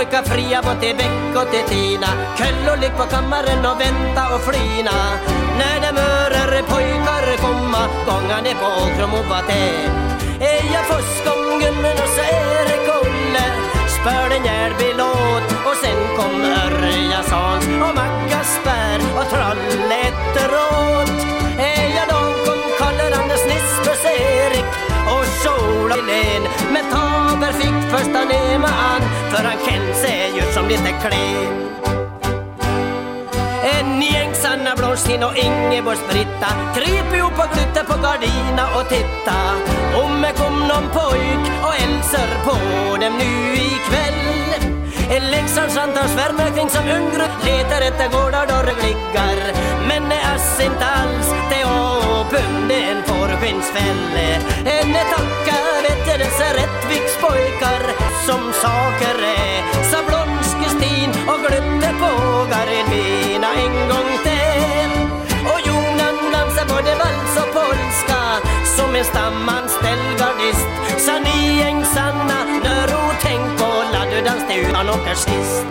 pojkar fria både till Bäck och till Tina. Köll och ligg på kammaren och vänta och flina. När de mörer pojkar komma Gånga ner på Åkrum och Vaté jag fuskgången och så är det Kolle. Spör en Järby-låt och sen kom Örjasans och Mackasberg och Trollhätteråt Eja då kom Karl-Anders Nisbus Erik och Sola Helén men Taber fick första nema an för han kände sig ju som lite klen. En gäng sanna blås och Ingeborgs-Britta kryper ihop och knyter på gardina och titta. Om det kom någon pojk och hälsar på dem nu ikväll. Leksands antar svärmar kring som yngre letar efter gårdar då det liggar men det är inte alls det åpen det är. Henne tacka vet jag dessa Rättvikspojkar som saker är sa Blomskestin och glömde på gardina en gång till. Och Jonan dansar både vals och polska som en stamanställd gardist. Sa ni sanna när hon tänk på laddudans till utan åker sist.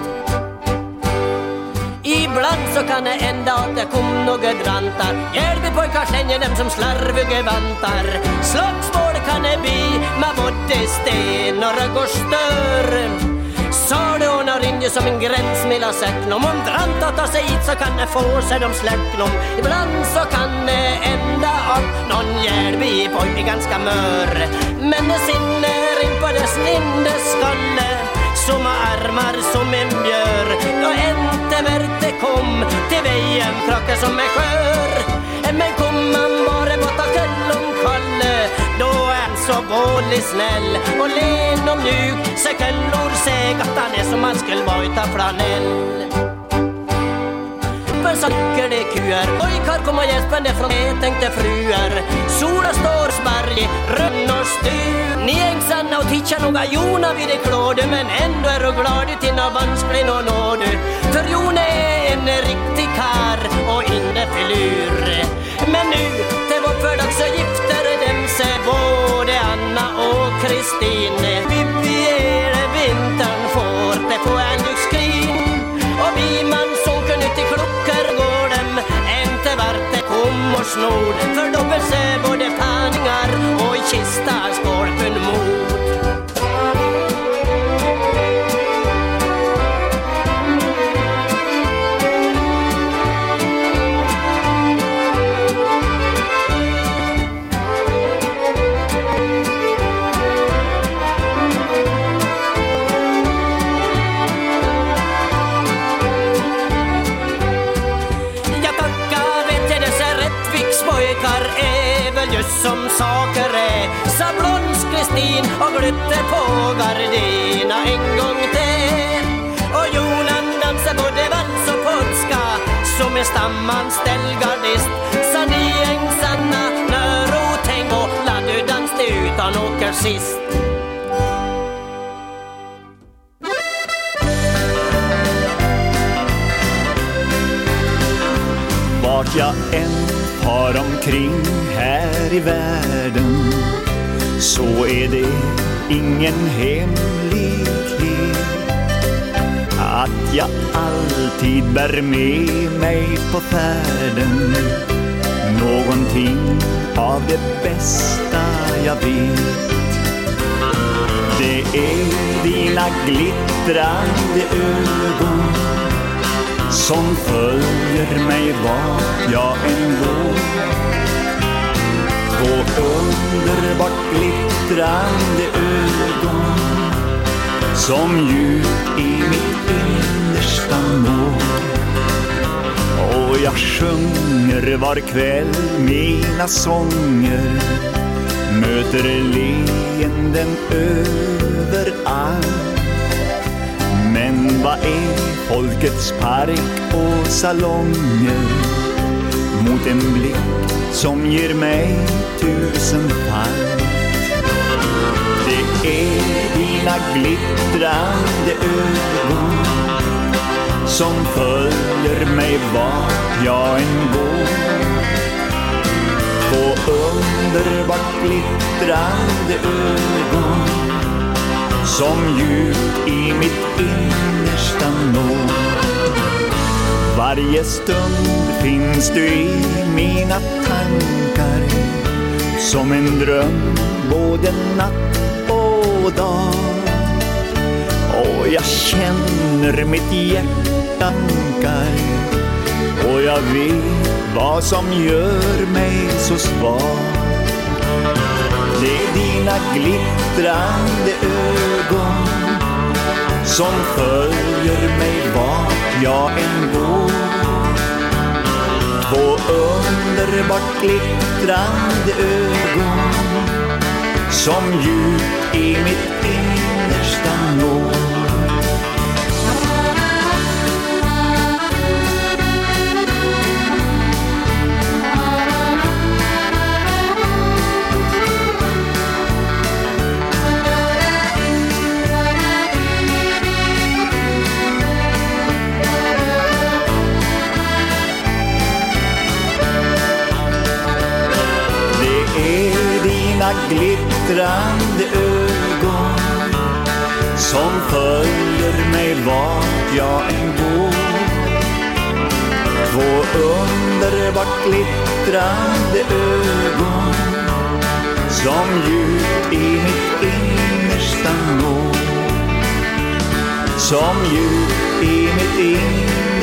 Ibland så kan det hända att det kom några drantar Hjälp pojkar slänger dem som slarviga vantar. Slagsmål kan det bli med både sten och rög och stör. Som en gräns mellan säcknom Om drantar tar sig hit så kan det få sig de släcknom. Ibland så kan det hända att någon hjälp pojk blir ganska mör. Men det sinner in på dess linde skalle som har armar som en björ. Jag inte värte kom till vägen kraka som är skör. Men kom man bara borta köllom Kalle Då är han så vålig snäll. Och len och mjuk Så köllor säg att han är som han skulle vara utav flanell. Kroppen sacker det kuer Pojkar kommer och gäspande från? Det tänkte fruar. Sola står sparrig, rönn och styr. Ni ängsanna och tittar noga Jona vid det klåde Men ändå är du glad i dina vansklig och nåde För Jona är en riktig kar och inte filur Men nu till vårt fördags så gifter dem sig både Anna och Kristine. Och För då behövs det både tärningar och kista skorpen mod Gardena en gång till. Och Jonan dansar både vals och polska. Som är stamanställd gardist Sa ni ängsanna när hon tänk och dans det utan åker sist? Vart jag än far omkring här i världen så är det ingen hemlighet att jag alltid bär med mig på färden någonting av det bästa jag vet. Det är dina glittrande ögon som följer mig vart jag än går. Underbart glittrande ögon som djupt i mitt innersta mår. Och jag sjunger var kväll mina sånger möter leenden överallt. Men vad är folkets park och salonger mot en blick som ger mig tusen fall? Det är dina glittrande ögon som följer mig vart jag än går. Två underbart glittrande ögon som djupt i mitt innersta når. Varje stund finns du i mina tankar som en dröm både natt och dag. Och jag känner mitt hjärta ankar och jag vet vad som gör mig så svag. Det är dina glittrande ögon som följer mig vart jag än går. Två underbart glittrande ögon som djupt i mitt innersta når. Glittrande ögon som följer mig vart jag än går. Två underbart glittrande ögon som djupt i mitt innersta når. Som djupt i mitt innersta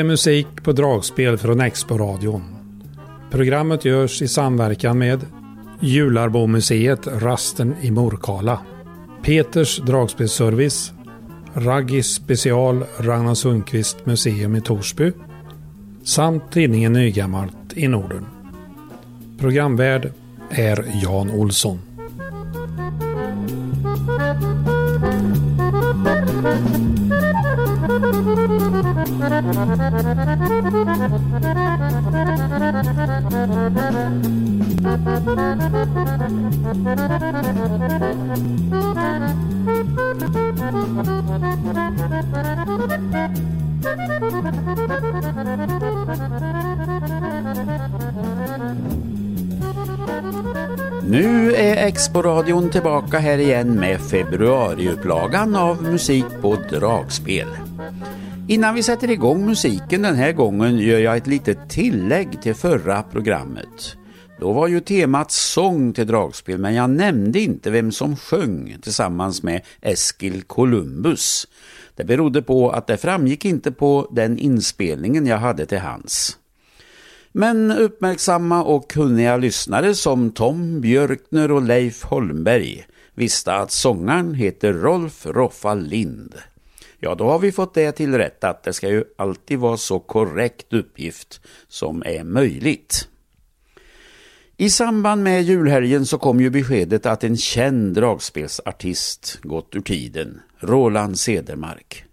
är musik på dragspel från Expo-radion. Programmet görs i samverkan med Jularbomuseet Rasten i Morkala, Peters dragspelsservice, Raggis special Ragnar Sundqvist museum i Torsby samt tidningen Nygammalt i Norden. Programvärd är Jan Olsson. Är radion tillbaka här igen med februariupplagan av musik på dragspel. Innan vi sätter igång musiken den här gången gör jag ett litet tillägg till förra programmet. Då var ju temat sång till dragspel men jag nämnde inte vem som sjöng tillsammans med Eskil Columbus. Det berodde på att det framgick inte på den inspelningen jag hade till hans. Men uppmärksamma och kunniga lyssnare som Tom Björkner och Leif Holmberg visste att sångaren heter Rolf Roffa Lind. Ja, då har vi fått det tillrättat. Det ska ju alltid vara så korrekt uppgift som är möjligt. I samband med julhelgen så kom ju beskedet att en känd dragspelsartist gått ur tiden, Roland Sedermark.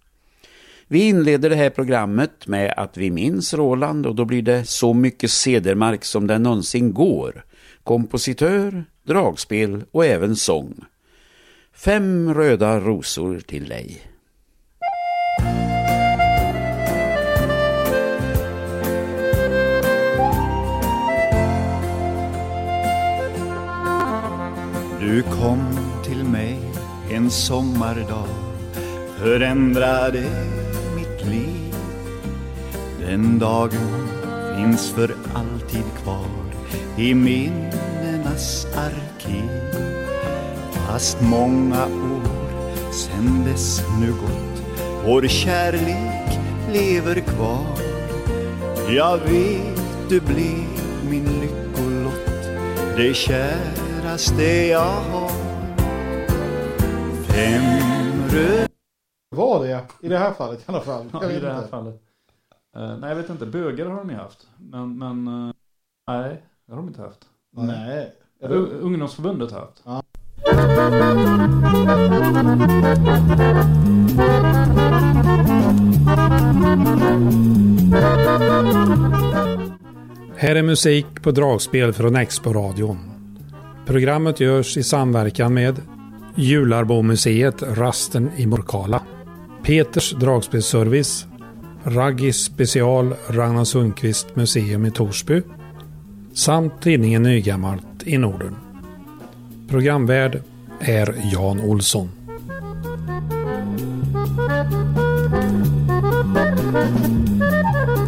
Vi inleder det här programmet med att vi minns Roland och då blir det så mycket Sedermark som det någonsin går. Kompositör, dragspel och även sång. Fem röda rosor till dig. Du kom till mig en sommardag förändrade liv Den dagen finns för alltid kvar i minnenas arkiv. Fast många år sen dess nu gått Vår kärlek lever kvar. Jag vet du blev min lyckolott Det käraste jag har. Fem röda var det i det här fallet i alla fall? Jag Ja, i det här inte. fallet. Eh, nej, jag vet inte. Bögar har de ju haft. Men, men eh, nej, det har de inte haft. Nej. Eh, U- Ungdomsförbundet har haft. Här är musik på dragspel från Expo-radion. Programmet görs i samverkan med Jularbomuseet Rasten i Morkala, Peters dragspelsservice, Raggis special Ragnar Sundqvist museum i Torsby samt tidningen Nygammalt i Norden. Programvärd är Jan Olsson.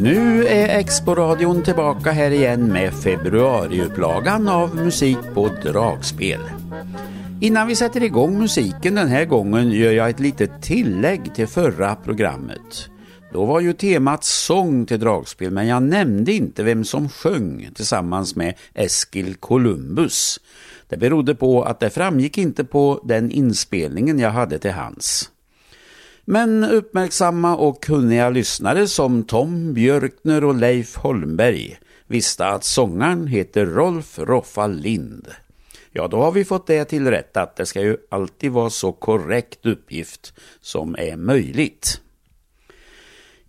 Nu är Exporadion tillbaka här igen med februariupplagan av musik på dragspel. Innan vi sätter igång musiken den här gången gör jag ett litet tillägg till förra programmet. Då var ju temat sång till dragspel men jag nämnde inte vem som sjöng tillsammans med Eskil Columbus. Det berodde på att det framgick inte på den inspelningen jag hade till hans. Men uppmärksamma och kunniga lyssnare som Tom Björkner och Leif Holmberg visste att sångaren heter Rolf Roffa Lind. Ja, då har vi fått det tillrättat. Det ska ju alltid vara så korrekt uppgift som är möjligt.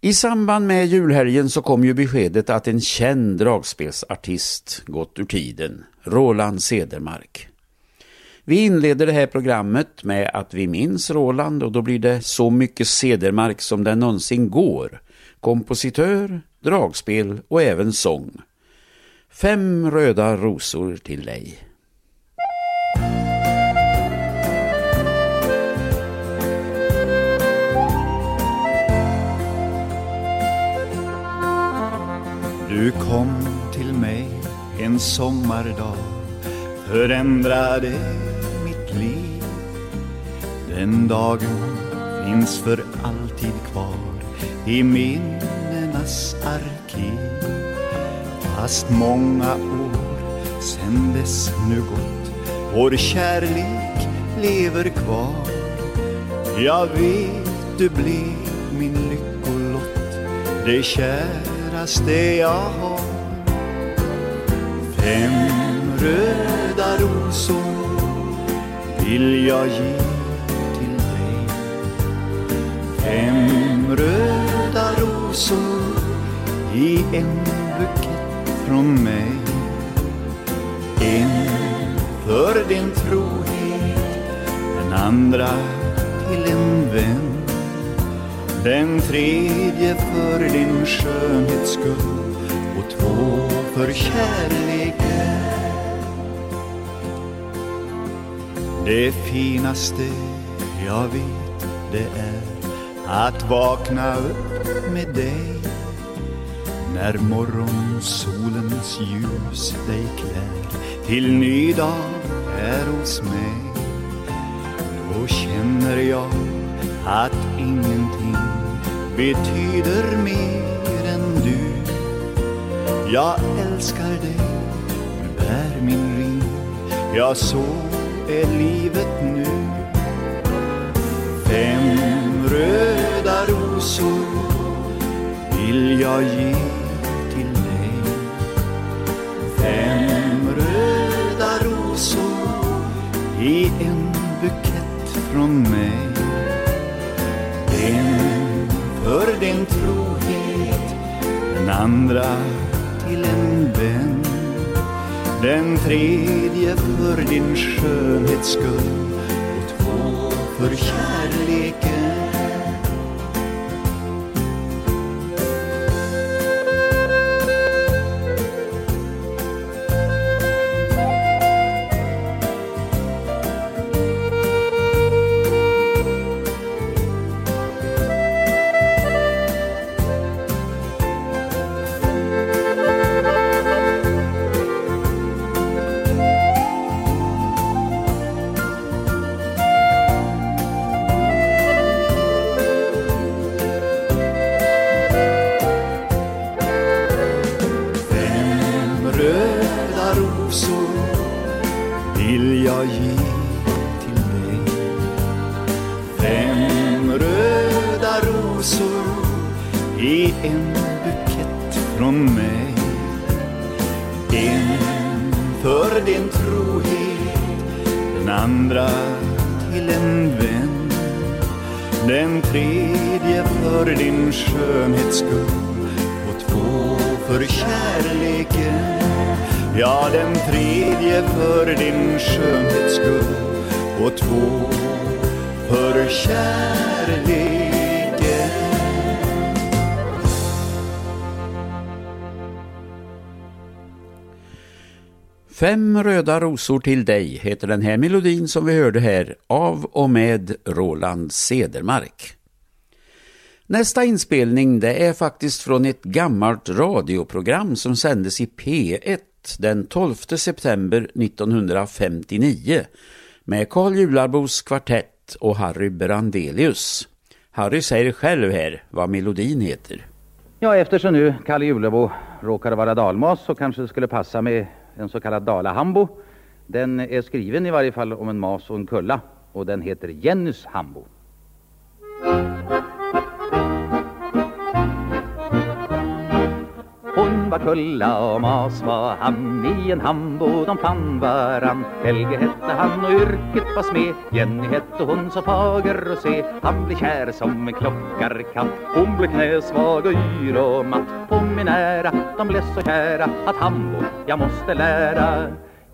I samband med julhelgen så kom ju beskedet att en känd dragspelsartist gått ur tiden, Roland Sedermark. Vi inleder det här programmet med att vi minns Roland och då blir det så mycket Sedermark som det någonsin går. Kompositör, dragspel och även sång. Fem röda rosor till dig. Du kom till mig en sommardag förändrade mitt liv. Den dagen finns för alltid kvar i minnenas arkiv. Fast många år sen dess nu gått Vår kärlek lever kvar. Jag vet du blev min lyckolott Det käraste jag har. Fem röda rosor vill jag ge till dig Fem röda rosor i en bukett från mig. En för din trohet, den andra till en vän. Den tredje för din skönhets skull och två för kärleken. Det finaste jag vet det är att vakna upp med dig. När morgonsolens ljus dig klär till ny dag här hos mig. Då känner jag att ingenting betyder mer än du. Jag älskar dig, du bär min ring. Jag så är livet nu. Fem röda rosor vill jag ge till dig. Fem röda rosor i en bukett från mig. En för din trohet, den andra till en vän. Den tredje för din skönhets skull och två för kärleken den andra till en vän. Den tredje för din skönhets skull och två för kärleken. Ja, den tredje för din skönhets skull och två för kärleken. Fem röda rosor till dig heter den här melodin som vi hörde här av och med Roland Sedermark. Nästa inspelning det är faktiskt från ett gammalt radioprogram som sändes i P1 den 12 september 1959 med Carl Jularbos kvartett och Harry Brandelius. Harry säger själv här vad melodin heter. Ja, eftersom nu Kalle Julebo råkar vara dalmas så kanske det skulle passa med en så kallad dalahambo. Den är skriven i varje fall om en mas och en kulla och den heter Jennys hambo. Hon var kulla och mas var han i en hambo de fann varann Helge hette han och yrket hjälpas med. Jenny hette hon så fager och se. Han blev kär som en klockarkatt Hon blev knäsvag och yr och matt. På min ära, de blev så kära Att hambo jag måste lära.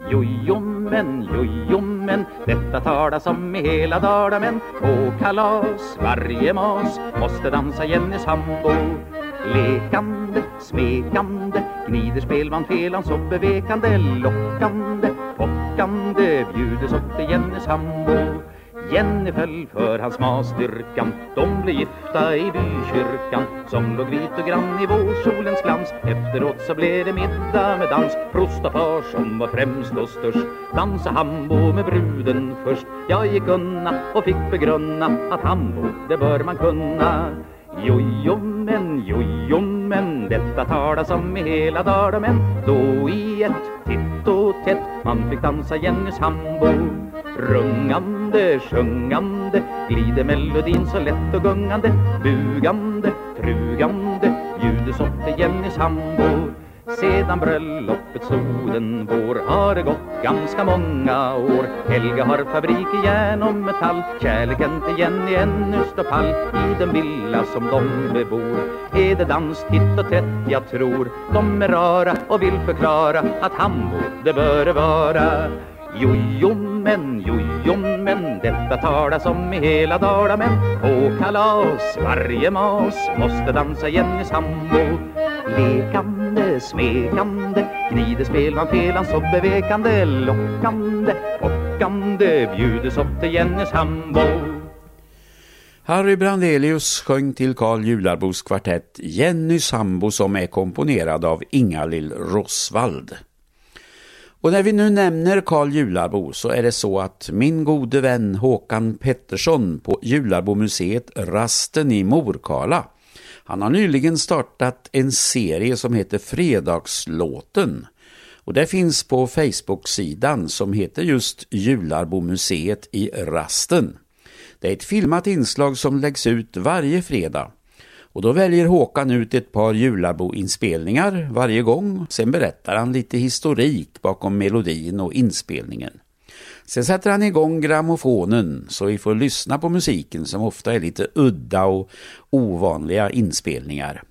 Jojomen, jojomen, detta talas om i hela Dalarmen På kalas, varje mas måste dansa Jennys hambo Lekande, smekande, gnider spelman felan så bevekande Lockande, pockande, bjudes upp till Jennys hambo Jenny föll för hans masdyrkan De blev gifta i bykyrkan. Som låg vit och grann i vårsolens glans. Efteråt så blev det middag med dans. Prosta far som var främst och störst. Dansa hambo med bruden först. Jag gick unna och fick begrunna Att hambo, det bör man kunna. Jojomen, jojomen, detta talas om i hela Dalarmen Då i ett titt och tätt man fick dansa Jennys hambo. Rungande, sjungande, glider melodin så lätt och gungande. Bugande, trugande, ljudet som till Jennys hambo sedan bröllopet solen vår har det gått ganska många år. Helge har fabrik i järn och metall Kärleken till Jenny ännu står pall. I den villa som de bebor Är det dans titt och tätt jag tror. De är rara och vill förklara Att hambo det bör det vara. Jojo men, jojo men, detta talas om i hela Dala men på kalas varje mas måste dansa Jenny sambo. Lekande, smekande, gnidespel man felan så bevekande, lockande, pockande. Bjudes upp till Jennys handboll. Harry Brandelius sjöng till Carl Jularbos kvartett Jenny Sambo som är komponerad av Ingalill Rosvald. Och när vi nu nämner Carl Jularbo så är det så att min gode vän Håkan Pettersson på Jularbomuseet Rasten i Morkala han har nyligen startat en serie som heter Fredagslåten. Och det finns på Facebook-sidan som heter just Jularbomuseet i Rasten. Det är ett filmat inslag som läggs ut varje fredag. Och då väljer Håkan ut ett par Jularbo-inspelningar varje gång. Sen berättar han lite historik bakom melodin och inspelningen. Sen sätter han igång grammofonen så vi får lyssna på musiken som ofta är lite udda och ovanliga inspelningar.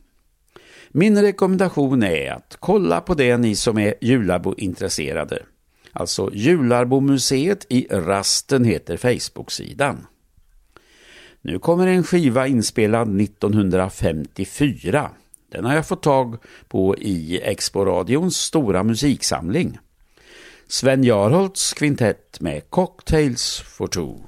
Min rekommendation är att kolla på det ni som är Jularbo-intresserade. Alltså Jularbomuseet i Rasten heter Facebook-sidan. Nu kommer en skiva inspelad 1954. Den har jag fått tag på i Expo-radions stora musiksamling. Sven Jarholts kvintett med Cocktails for two.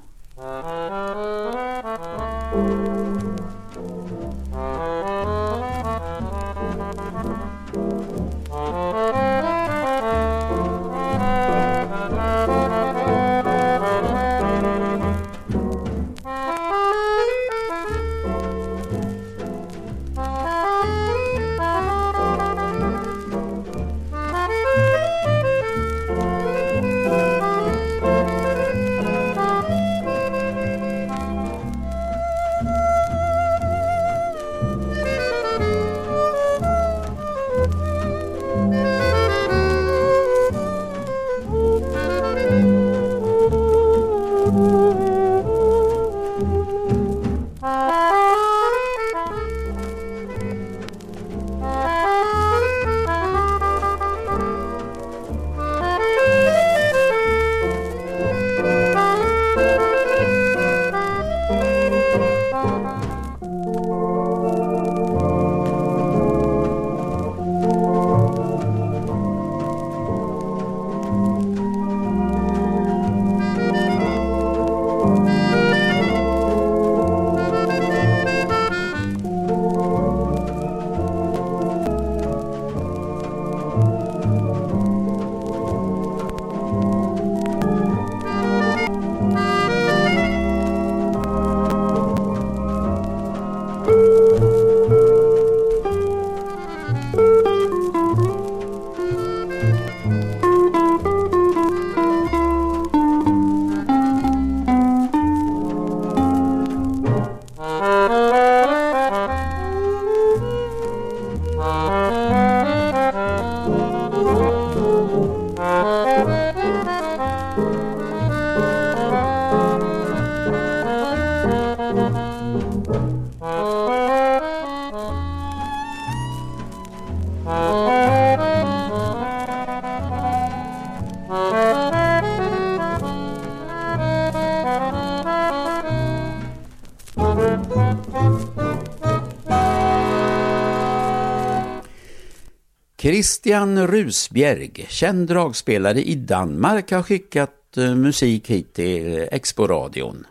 Christian Rusbjerg, känd dragspelare i Danmark, har skickat eh, musik hit till Exporadion.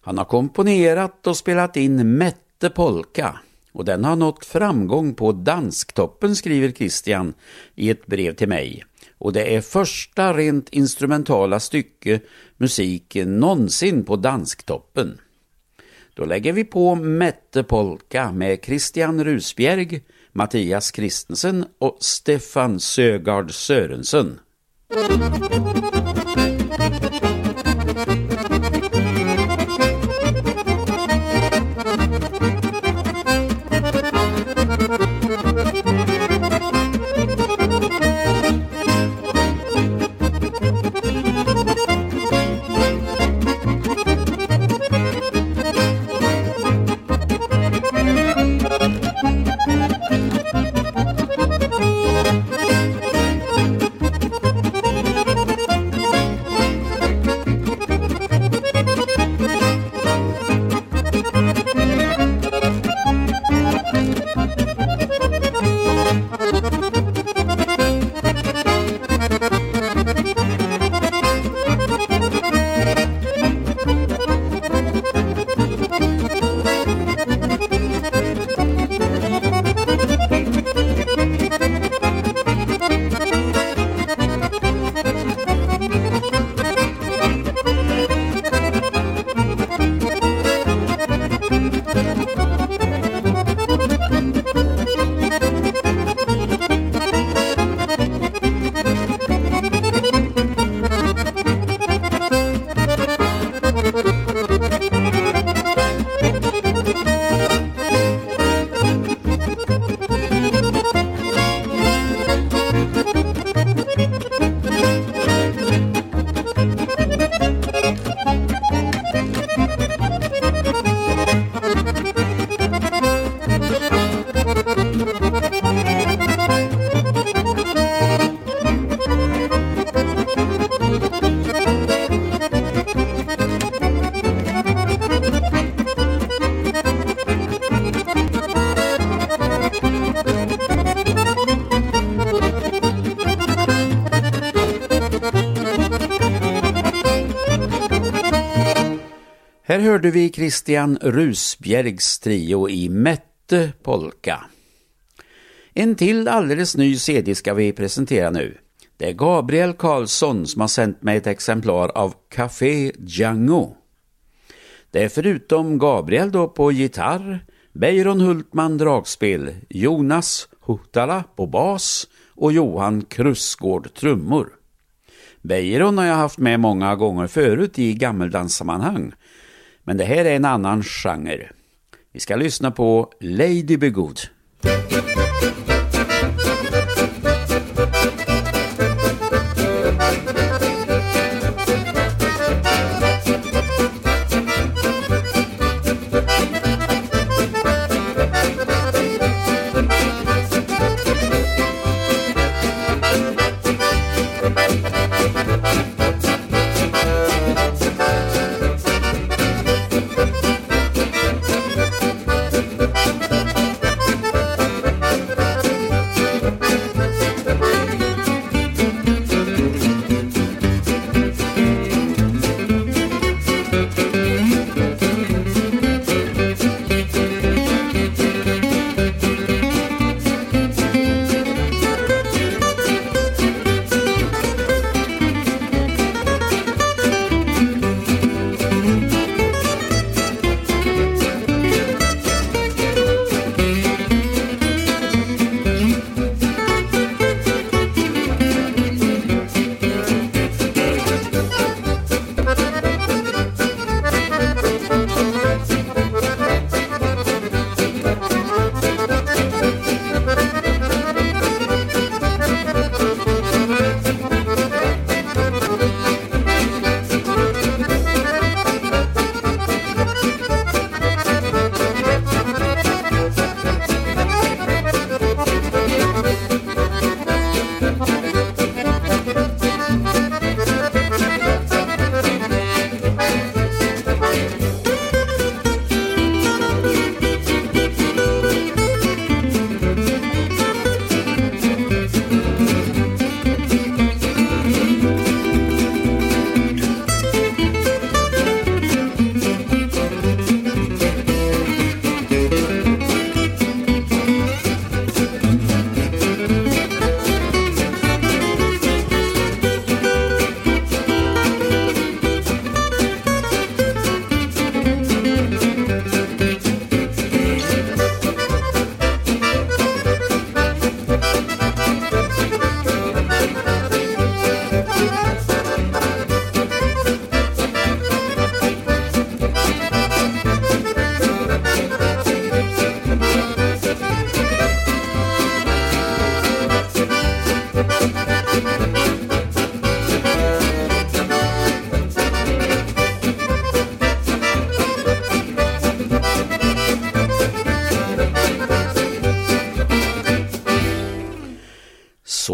Han har komponerat och spelat in Mette Polka och den har nått framgång på Dansktoppen skriver Christian i ett brev till mig. Och det är första rent instrumentala stycke musik någonsin på Dansktoppen. Då lägger vi på Mette Polka med Christian Rusbjerg Mattias Kristensen och Stefan Sögaard Sörensen. Hörde vi Christian Rusbjergs trio i Mette Polka. En till alldeles ny CD ska vi presentera nu. Det är Gabriel Karlsson som har sänt mig ett exemplar av Café Django. Det är förutom Gabriel då på gitarr, Beiron Hultman dragspel, Jonas Hutala på bas och Johan Krusgård trummor. Beiron har jag haft med många gånger förut i gammeldanssammanhang. Men det här är en annan genre. Vi ska lyssna på Lady Be Good.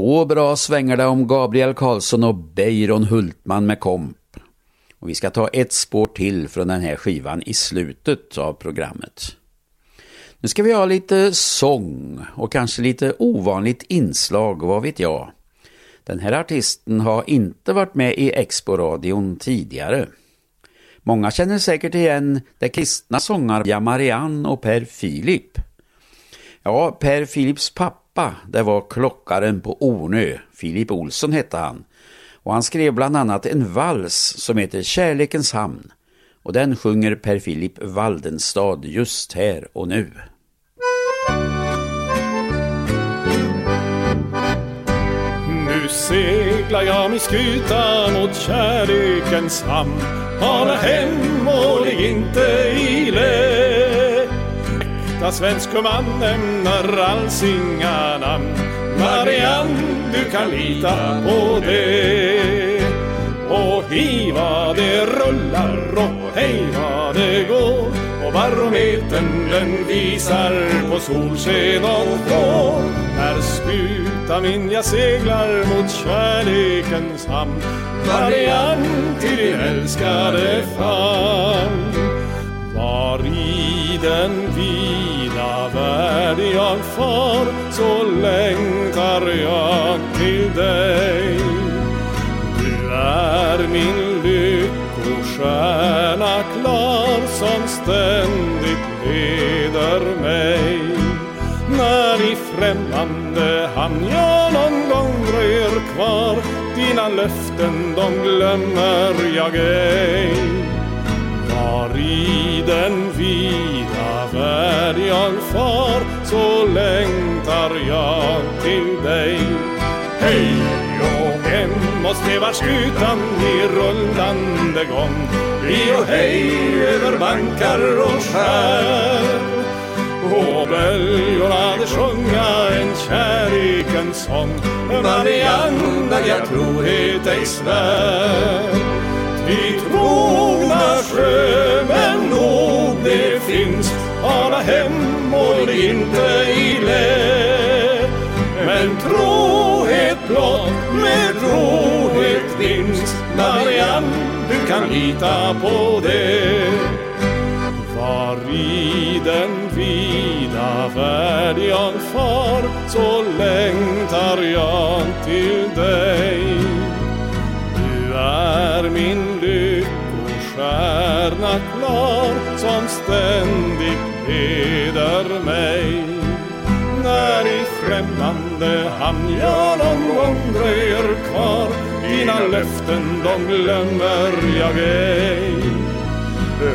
Så bra svänger det om Gabriel Karlsson och Beiron Hultman med komp. Och vi ska ta ett spår till från den här skivan i slutet av programmet. Nu ska vi ha lite sång och kanske lite ovanligt inslag, vad vet jag. Den här artisten har inte varit med i Expo-radion tidigare. Många känner säkert igen det kristna sångarna Marianne och Per Filip. Ja, Per Filips pappa, det var klockaren på Ornö, Filip Olsson hette han. Och han skrev bland annat en vals som heter Kärlekens hamn. Och den sjunger Per Filip Waldenstad just här och nu. Nu seglar jag min skuta mot kärlekens hamn Bara hem och ligg inte i lä Äkta svensk man ämnar alls inga namn. Marianne, du kan lita på det. Och hi vad det rullar och hej vad det går. Och barometern den visar på solsken och vår När skuta min jag seglar mot kärlekens hamn. Marianne till din älskade famn. Var i den vida när jag far så längtar jag till dig. Du är min lyckostjärna klar som ständigt leder mig. När i främmande hamn jag någon gång dröjer kvar dina löften de glömmer jag ej. Var i den vida värld jag far så längtar jag till dig. Hej och hem och stävar skutan i rullande gång? Vi och hej över bankar och skär. Och böljorna de sjunga en kärlekens sång. Marianne, där jag trohet ej svär? Ty trogna sjömän nog det finns. Alla hem och inte i lä. Men trohet blott med trohet vinst Marianne, du kan lita på det. Var i den vida värld jag far så längtar jag till dig. Du är min lyckostjärna klar som ständigt leder mig. När i främmande hamn jag någon gång dröjer kvar dina löften de glömmer jag ej.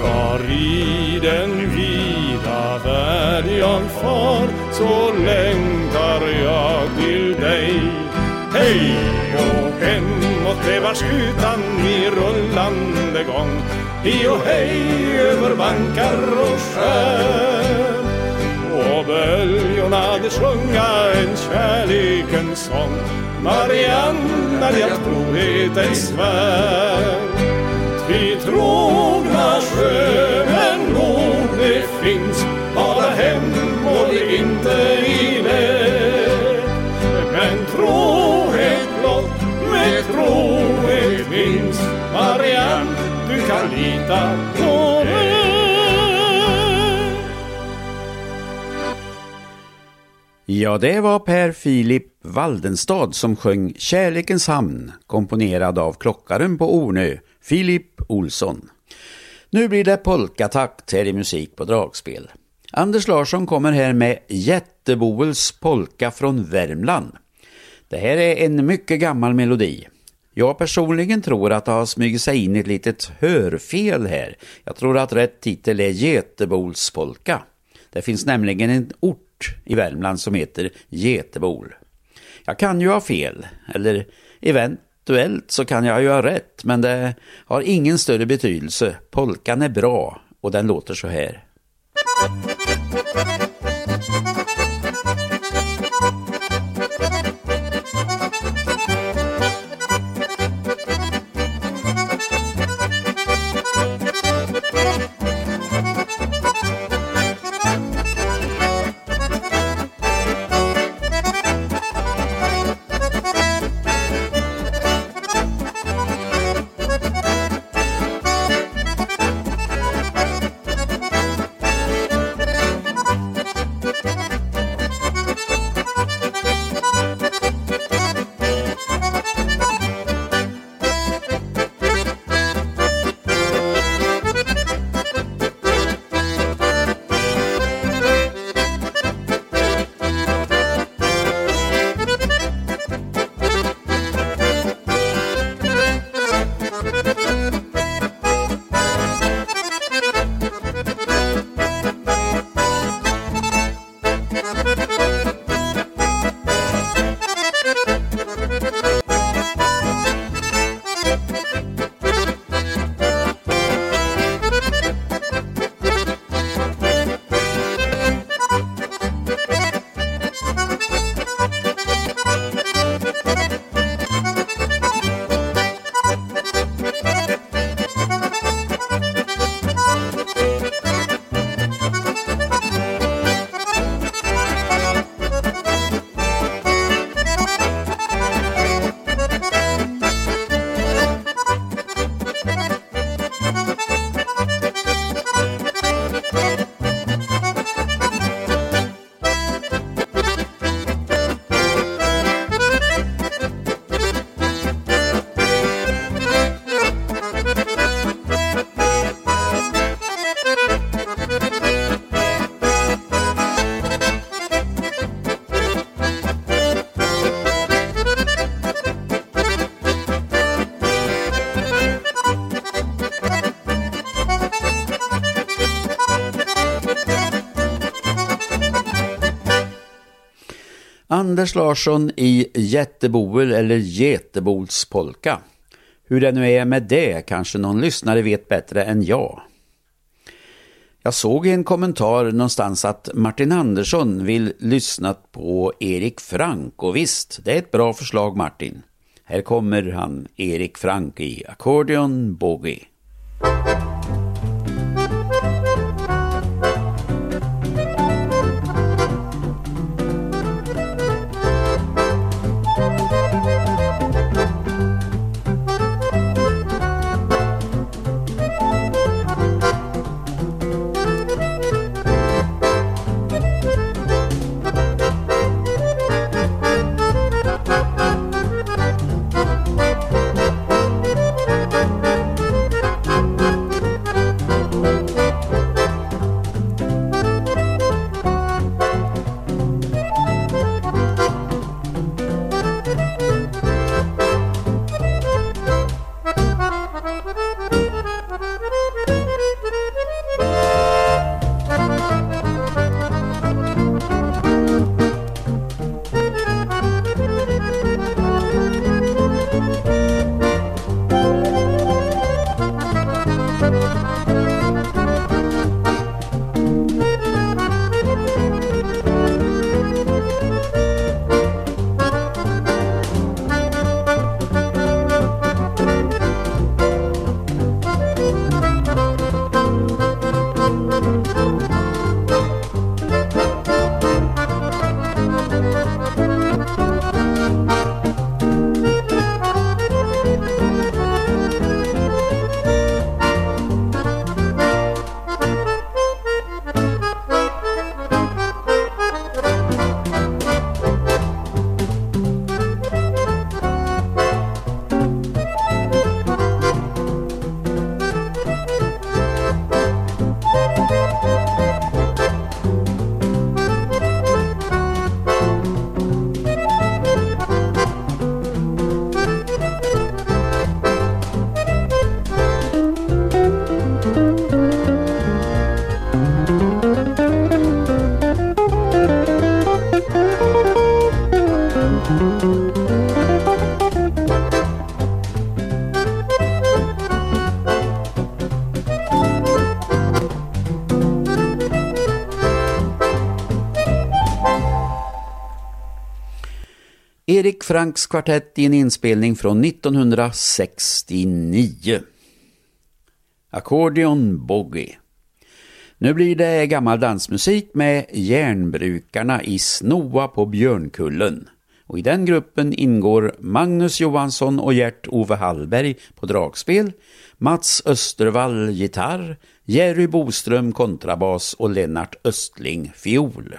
Var i den vida värld jag far så längtar jag till dig. Hej och hemåt det skutan i rullande gång. Hi och hej över bankar och skär och böljorna de sjunga en kärlekens sång Marianne, när jag trohet ej svär vi trogna sjömän nog det finns bara hem och det inte i det. Men trohet blott med trohet kan lita på mig. Ja, det var Per Filip Waldenstad som sjöng Kärlekens hamn, komponerad av klockaren på Ornö, Filip Olsson. Nu blir det polkatakt här i Musik på dragspel. Anders Larsson kommer här med Jätteboels polka från Värmland. Det här är en mycket gammal melodi. Jag personligen tror att det har smugit sig in ett litet hörfel här. Jag tror att rätt titel är Getebolspolka. Det finns nämligen en ort i Värmland som heter Getebol. Jag kan ju ha fel, eller eventuellt så kan jag ju ha rätt, men det har ingen större betydelse. Polkan är bra och den låter så här. Anders Larsson i Jätteboel eller Getebolspolka. Hur det nu är med det kanske någon lyssnare vet bättre än jag. Jag såg i en kommentar någonstans att Martin Andersson vill lyssna på Erik Frank och visst, det är ett bra förslag Martin. Här kommer han, Erik Frank i Accordion Boogie. Erik Franks kvartett i en inspelning från 1969. Accordion Boogie. Nu blir det gammal dansmusik med Järnbrukarna i Snoa på Björnkullen. Och i den gruppen ingår Magnus Johansson och Gert-Ove Hallberg på dragspel, Mats Östervall gitarr, Jerry Boström kontrabas och Lennart Östling fiol.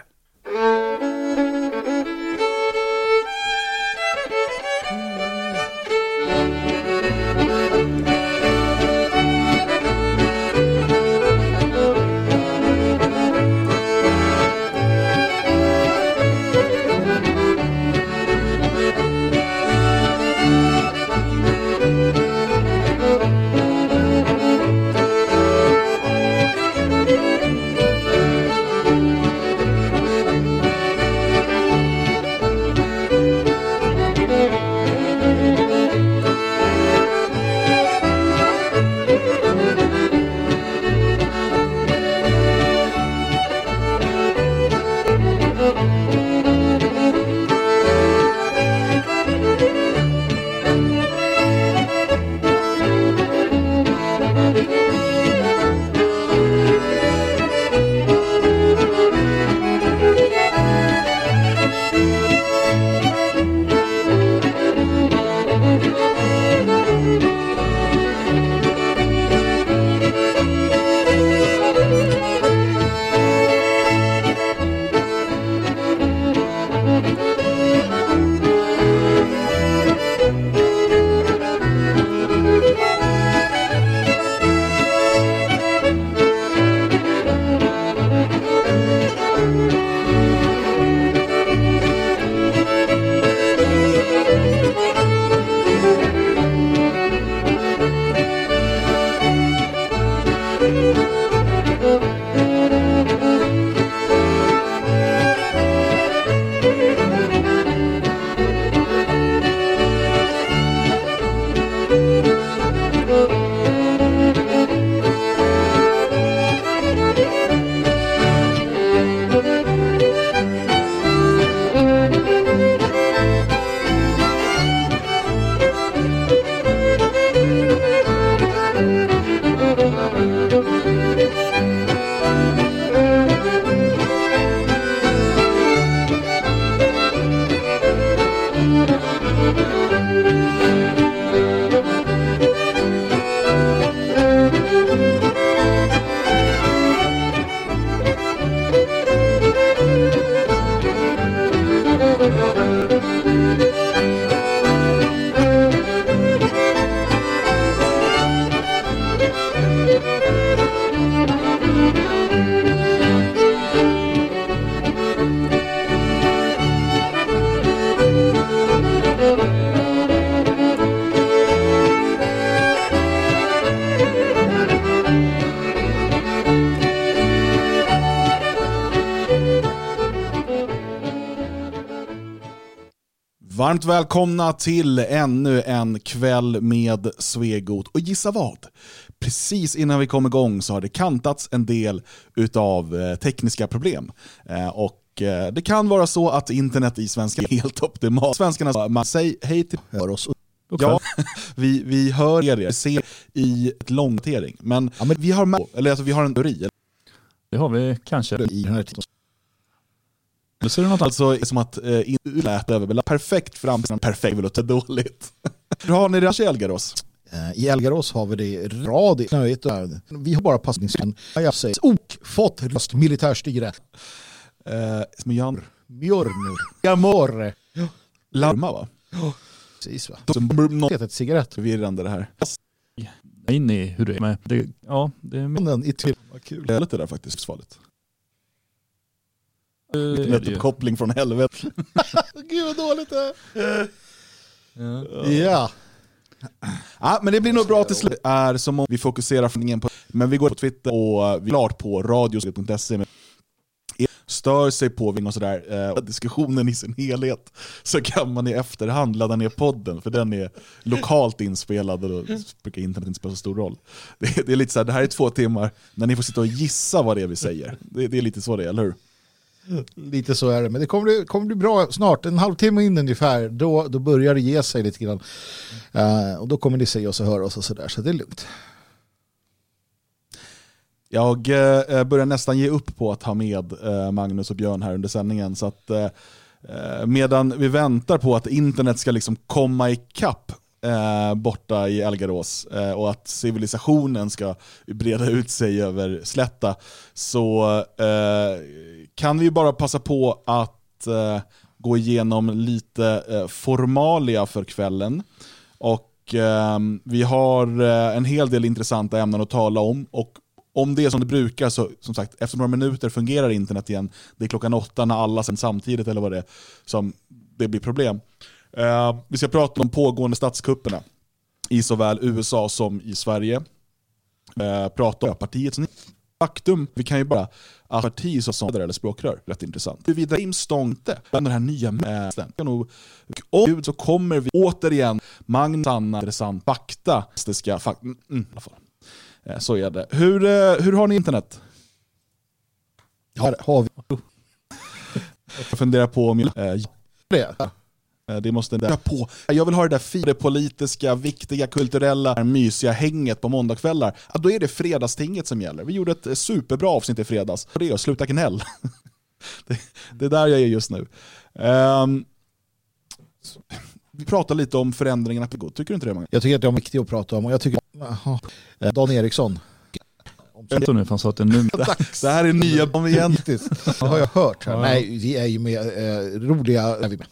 Varmt välkomna till ännu en kväll med Svegot. Och gissa vad? Precis innan vi kom igång så har det kantats en del utav eh, tekniska problem. Eh, och eh, det kan vara så att internet i svenska är helt optimalt. Svenskarna sa, man säg hej till hör oss. Ja, vi, vi hör er, ser i ett långtering. Men, men vi har eller alltså, vi har en teori. Det har vi kanske. I den här tiden. Så är det något alltså som att eh, lät överbelastat. Perfekt fram till perfekt vill låta dåligt. Hur har ni det i Elgarås? Eh, I Elgarås har vi det radigt snöigt. Vi har bara passningsen. Jag säger ok, fått röst, militärstyre. Eh, Smjan. Mjörnur. Jamorre. Larma va? Precis va. Något Ett cigarett. förvirrande det här. In i hur det är med. Det, ja, det är Men i till. Vad kul. Det är lite där faktiskt, svarligt. Det är det ju. Netuppkoppling från helvete. Gud vad dåligt det är. Ja. Ja. Ja, men det blir nog bra till slut. Det är som om vi fokuserar funderingen på, men vi går på Twitter och vi är klart på radios.se. Stör sig på Ving och sådär, eh, diskussionen i sin helhet, så kan man i efterhand ladda ner podden, för den är lokalt inspelad och då brukar internet inte spela så stor roll. Det, är- det är lite så här, det här är två timmar när ni får sitta och gissa vad det är vi säger. Det, det är lite så det är, eller hur? Lite så är det, men det kommer bli, kommer bli bra snart. En halvtimme in ungefär, då, då börjar det ge sig lite grann. Uh, och då kommer ni se oss och höra oss och sådär, så det är lugnt. Jag eh, börjar nästan ge upp på att ha med eh, Magnus och Björn här under sändningen. Så att, eh, eh medan vi väntar på att internet ska liksom komma ikapp eh, borta i Algarås eh, och att civilisationen ska breda ut sig över slätta så kan vi bara passa på att eh, gå igenom lite eh, formalia för kvällen. Och eh, vi har eh, en hel del intressanta ämnen att tala om. Och om det är som det brukar, så som sagt, efter några minuter fungerar internet igen. Det är klockan åtta när alla sen samtidigt, eller vad det är, som det blir problem. Eh, vi ska prata om pågående statskupperna i såväl USA som i Sverige. Eh, prata om partiets faktum. Vi kan ju bara att parti som ledare eller språkrör, rätt intressant. Huruvida James Stonte, den här nya mästaren, kan nog- och så kommer vi återigen Magnus Anna intressant fakta. Fak mm, mm. Eh, Så är det. Hur, eh, hur har ni internet? Har, har vi Jag funderar på om jag, eh, det? Eh, Det måste där på. Jag vill ha det där fina, det politiska, viktiga, kulturella, mysiga hänget på måndagskvällar. Ja, då är det fredagstinget som gäller. Vi gjorde ett superbra avsnitt i fredags. Och det är att sluta gnäll. det, det är där jag är just nu. Ehm, vi pratar lite om förändringarna på Tycker du inte det Magnus? Jag tycker att det är viktigt att prata om och jag tycker, aha, eh, Dan Eriksson. Vänta nu, för han sa att det är nu. Det här är nya om igen. Det har jag hört. Här. Nej, vi är ju med eh, roliga... Är vi med. Eh,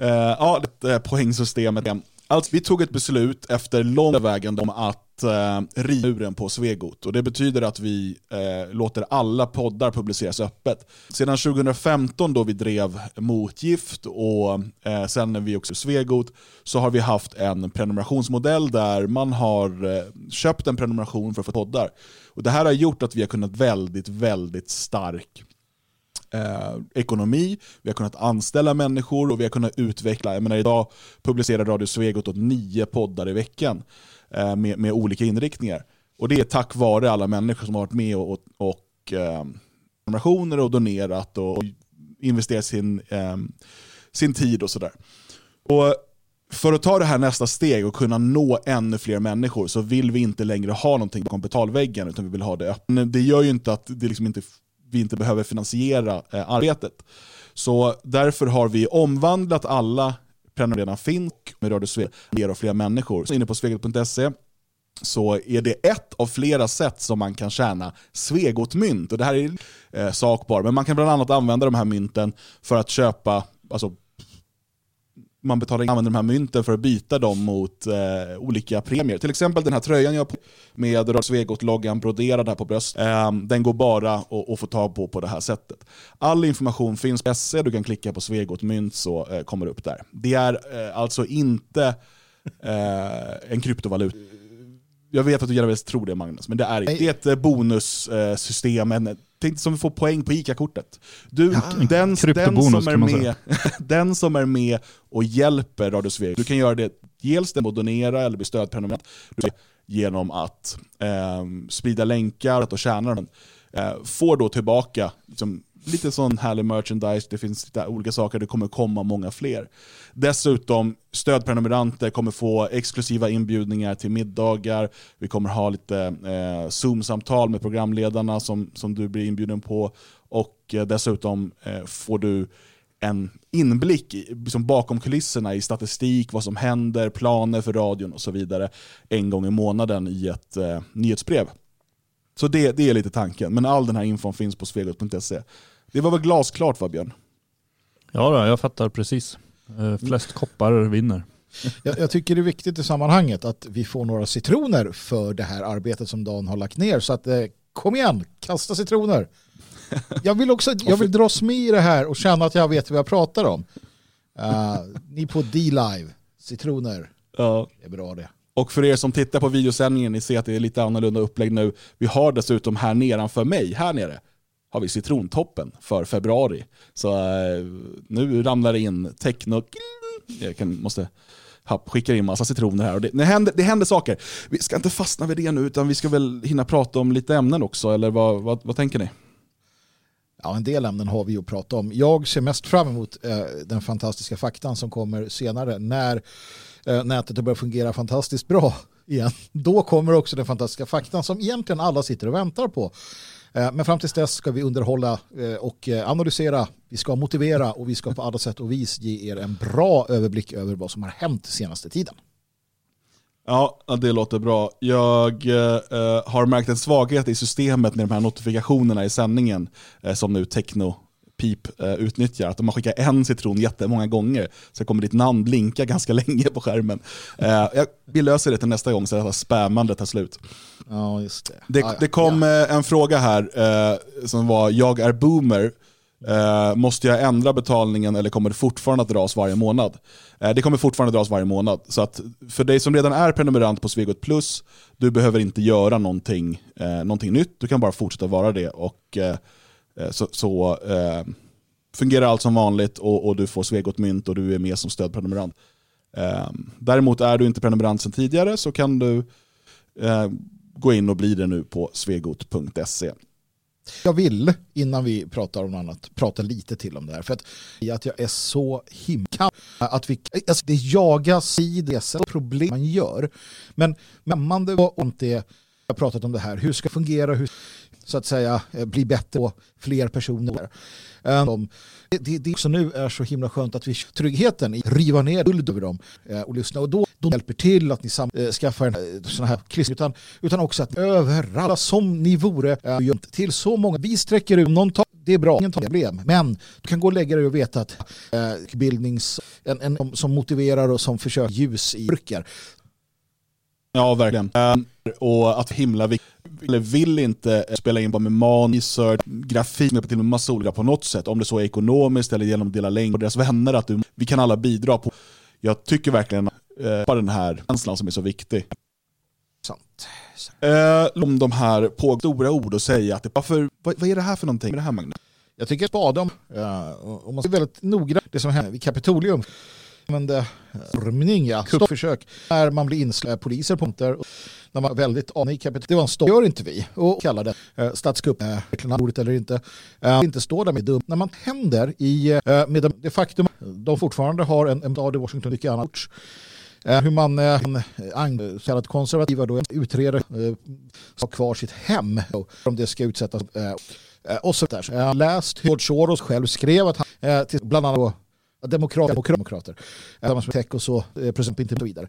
Eh, ja, det, eh, poängsystemet. Alltså, vi tog ett beslut efter lång vägen om att eh, riva muren på Svegot. Och det betyder att vi eh, låter alla poddar publiceras öppet. Sedan 2015 då vi drev Motgift och eh, sen när vi också Svegot så har vi haft en prenumerationsmodell där man har eh, köpt en prenumeration för att få poddar. Och det här har gjort att vi har kunnat väldigt, väldigt stark eh, ekonomi, vi har kunnat anställa människor och vi har kunnat utveckla. Jag menar, idag publicerar Radio Svegot åt nio poddar i veckan eh, med, med olika inriktningar. Och det är tack vare alla människor som har varit med och, och, och eh, och donerat och, och investerat sin, eh, sin tid och sådär. Och för att ta det här nästa steg och kunna nå ännu fler människor så vill vi inte längre ha någonting bakom betalväggen utan vi vill ha det öppet. Det gör ju inte att det liksom inte, vi inte behöver finansiera eh, arbetet. Så därför har vi omvandlat alla prenumeranter fink med Radio Sveg mer och fler människor. Så inne på svegot.se så är det ett av flera sätt som man kan tjäna svegotmynt. Och det här är eh, sakbar, men man kan bland annat använda de här mynten för att köpa alltså, man betalar in, använder de här mynten för att byta dem mot eh, olika premier. Till exempel den här tröjan jag har på med Svegot-loggan broderad här på bröst. Eh, den går bara att, få tag på på det här sättet. All information finns på SE, du kan klicka på Svegot mynt så eh, kommer det upp där. Det är eh, alltså inte eh, en kryptovaluta. Jag vet att du gärna vill tro det Magnus, men det är, det är ett bonussystem, en, tänk som vi får poäng på ICA-kortet. Du, den, den, kryptobonus, som är med, den som är med och hjälper Radio Sveg, du kan göra det dels genom att donera eller bli stödprenumerant genom att eh, sprida länkar och tjäna den. Eh, får då tillbaka liksom, lite sån härlig merchandise, det finns lite olika saker, det kommer komma många fler. Dessutom, stödprenumeranter kommer få exklusiva inbjudningar till middagar, vi kommer ha lite eh, Zoom-samtal med programledarna som, som du blir inbjuden på och eh, dessutom eh, får du en inblick i, liksom bakom kulisserna i statistik, vad som händer, planer för radion och så vidare en gång i månaden i ett eh, nyhetsbrev. Så det, det är lite tanken, men all den här infon finns på svegot.se. Det var väl glasklart va Björn? Ja, då, jag fattar precis. Eh, flest koppar vinner. Jag, jag tycker det är viktigt i sammanhanget att vi får några citroner för det här arbetet som Dan har lagt ner. Så att eh, kom igen, kasta citroner. Jag vill också jag vill dras med i det här och känna att jag vet vad jag pratar om. Uh, ni på D-Live, citroner. Ja. Det är bra det. Och för er som tittar på videosändningen, ni ser att det är lite annorlunda upplägg nu. Vi har dessutom här nedanför mig, här nere, har vi citrontoppen för februari. Så eh, nu ramlar det in techno... Jag kan, måste skicka in massa citroner här. Och det, det, händer, det händer saker. Vi ska inte fastna vid det nu, utan vi ska väl hinna prata om lite ämnen också, eller vad, vad, vad tänker ni? Ja, en del ämnen har vi att prata om. Jag ser mest fram emot eh, den fantastiska faktan som kommer senare när eh, nätet börjar fungera fantastiskt bra igen. Då kommer också den fantastiska faktan som egentligen alla sitter och väntar på. Eh, men fram tills dess ska vi underhålla eh, och eh, analysera, vi ska motivera och vi ska på alla sätt och vis ge er en bra överblick över vad som har hänt senaste tiden. Ja, det låter bra. Jag eh, har märkt en svaghet i systemet med de här notifikationerna i sändningen eh, som nu Techno Pip eh, utnyttjar. Att om man skickar en citron jättemånga gånger så kommer ditt namn blinka ganska länge på skärmen. Eh, jag, vi löser det till nästa gång så att spammandet tar slut. Ja, just det. Det, Ah, ja. det kom eh, en fråga här eh, som var, jag är boomer. Måste jag ändra betalningen eller kommer det fortfarande att dras varje månad? Det kommer fortfarande dras varje månad. Så att för dig som redan är prenumerant på Svegot Plus, du behöver inte göra någonting, någonting nytt. Du kan bara fortsätta vara det. Och, Eh, så så eh, fungerar allt som vanligt och, och du får Svegot Mynt och du är med som stödprenumerant. Eh, däremot är du inte prenumerant sedan tidigare så kan du eh, gå in och bli det nu på svegot.se. Jag vill, innan vi pratar om något annat, prata lite till om det här. För att, att jag är så himla... Att vi, alltså det jagas i dessa problem man gör. Men men man var inte... Jag har pratat om det här, hur ska det fungera, hur så att säga eh, bli bättre på fler personer. Eh, det, det, det som nu är så himla skönt att vi tryggheten i riva ner guld över dem eh, och lyssna. Och då, då hjälper till att ni sam, skaffar en sån här kristen utan, utan också att överallt som ni vore till så många. Vi sträcker ut, någon tar, det är bra, ingen tar problem. Men du kan gå och lägga dig och veta att eh, bildnings, en, en som- som motiverar och som försöker ljus i mörker. Ja, verkligen. Eh, och att himla eller vill inte eh, spela in bara med man, research, grafik, med till med massa olika på något sätt. Om det så är ekonomiskt eller genom att dela länkar och deras vänner. Att du, vi kan alla bidra på. Jag tycker verkligen eh, på den här känslan som är så viktig. Sant. Eh, om de här på stora ord och säga att det, varför, vad, vad är det här för någonting? Är det här Magnus? Jag tycker att spade om, uh, och man vara väldigt noggrann, det som hände vid Kapitolium, använde stormning, ja, stoppförsök, när man blir insläppt poliser på punkter, när man var väldigt Kapitolium, det var en det gör inte vi, och kallar det uh, statskupp, uh, ordet eller inte, uh, inte står där med dum. När man händer i, uh, med det, faktum de fortfarande har en, en stad i Washington, mycket annat. Eh, hur man eh, så kallat konservativa då utreder eh, har kvar sitt hem om det ska utsättas eh, eh, och så där. Jag har läst hur George Soros själv skrev att han eh, till bland annat då, demokrater och demokrater tillsammans med tech och så eh, president inte vidare.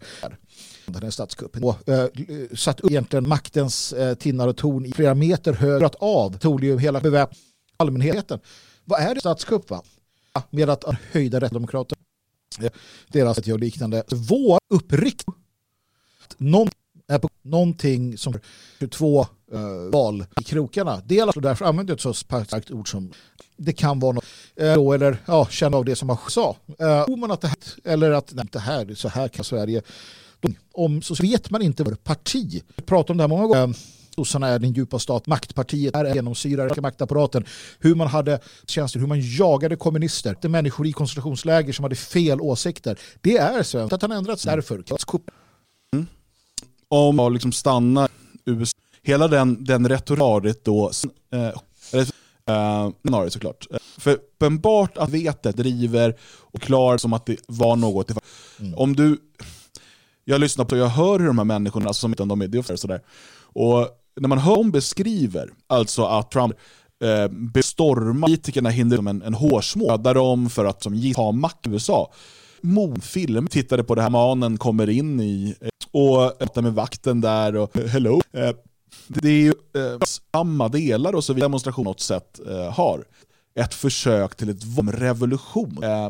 Den här statskuppen. Och, eh, satt upp egentligen maktens eh, tinnar och torn i flera meter högre av tog ju hela beväpnade allmänheten. Vad är det statskupp va? Med att höjda rätt demokrater eh, deras och liknande. Vår upprikt någon, är på någonting som 22 uh, eh, val i krokarna. Dels och därför använder jag ett så starkt ord som det kan vara något, uh, då, eller ja, känna av det som man sa. Uh, tror man att det här, eller att nej, det här, så här kan Sverige om så vet man inte vad parti. Vi pratar om det här många gånger. Sossarna är den djupa stat, maktpartiet är genomsyrar maktapparaten. Hur man hade tjänster, hur man jagade kommunister, det människor i koncentrationsläger som hade fel åsikter. Det är svenskt, att han ändrats därför. Om man liksom stannar USA, hela den, den retoriket då, eh, eh, såklart. För uppenbart att vetet driver och klarar som att det var något. Mm. Om du jag lyssnar på och jag hör hur de här människorna, alltså som inte de är, det är sådär. Och när man hör dem beskriver, alltså att Trump eh, bestormar politikerna hindrar som en, en hårsmån, där de för att som ta makt i USA. Mordfilm tittade på det här, mannen kommer in i och eh, pratar med vakten där och eh, hello. Eh, det är ju eh, samma delar och så vidare demonstration något sätt eh, har. Ett försök till ett revolution. Eh,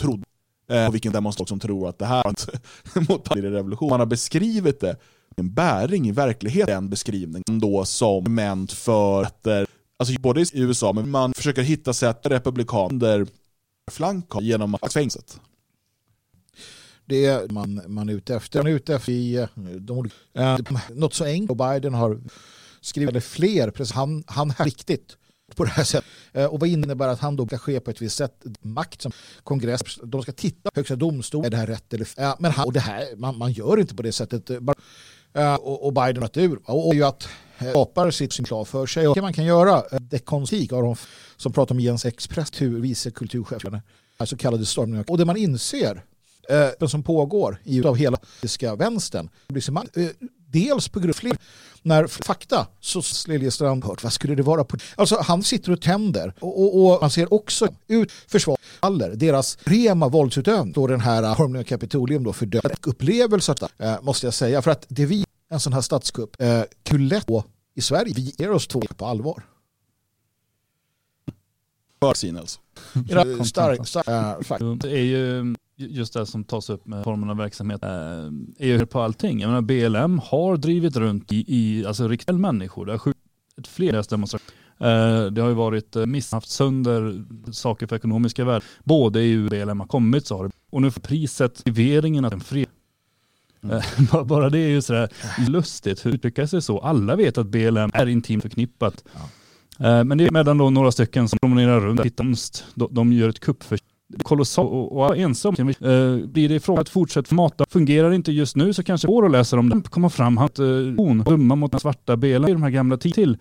trodde Eh, och vilken demonstration som tror att det här är mot revolution. Man har beskrivit det en bäring i verkligheten, den beskrivningen då som moment för att, eh, alltså både i USA, men man försöker hitta sätt republikaner flank genom att fängelset. Det är man, man är ute efter. Man är ute efter i, eh, de, eh, något så enkelt. Biden har skrivit eller fler, han, han är riktigt på det här sättet. Eh, och vad innebär att han då ska ske på ett visst sätt? Makt som kongress, de ska titta på högsta domstol, är det här rätt eller fel? Men han, och det här, man, man gör inte på det sättet. Bara, eh, och, och Biden har ur. Och ju att skapar sitt klar för sig. Och det man kan göra, det konstigt av de som pratar om Jens Express, vice kulturchefen, så kallade stormningar. Och det man inser eh, som pågår i av hela vänstern. Eh, dels på grund av när fakta så Liljestrand hört, vad skulle det vara på? Alltså han sitter och tänder och, och, och man ser också ut försvarsfaller deras rema våldsutövning då den här eh, Hormlia Kapitolium då fördömer upplevelser äh, måste jag säga för att det vi en sån här statskupp äh, kulett i Sverige vi ger oss två på allvar. Försin alltså. Stark, stark, äh, det är ju just det som tas upp med formen av verksamhet äh, är ju på allting. Jag menar BLM har drivit runt i, i alltså riktiga människor. Det har skjutit fler demonstrationer. Uh, det har ju varit uh, misshaft sönder saker för ekonomiska värden. Både i hur BLM har kommit så har det. Och nu för priset, motiveringen att en fred Mm. Bara det är ju sådär lustigt hur uttrycka sig så. Alla vet att BLM är intimt förknippat. Ja. Eh, men det är medan då några stycken som promenerar runt. De, de gör ett kuppförsök kolossalt och, och ensam. Uh, eh, blir det fråga att fortsätta mata, fungerar det inte just nu så kanske det går att läsa om det. Komma fram att uh, eh, dumma mot den svarta belen i de här gamla till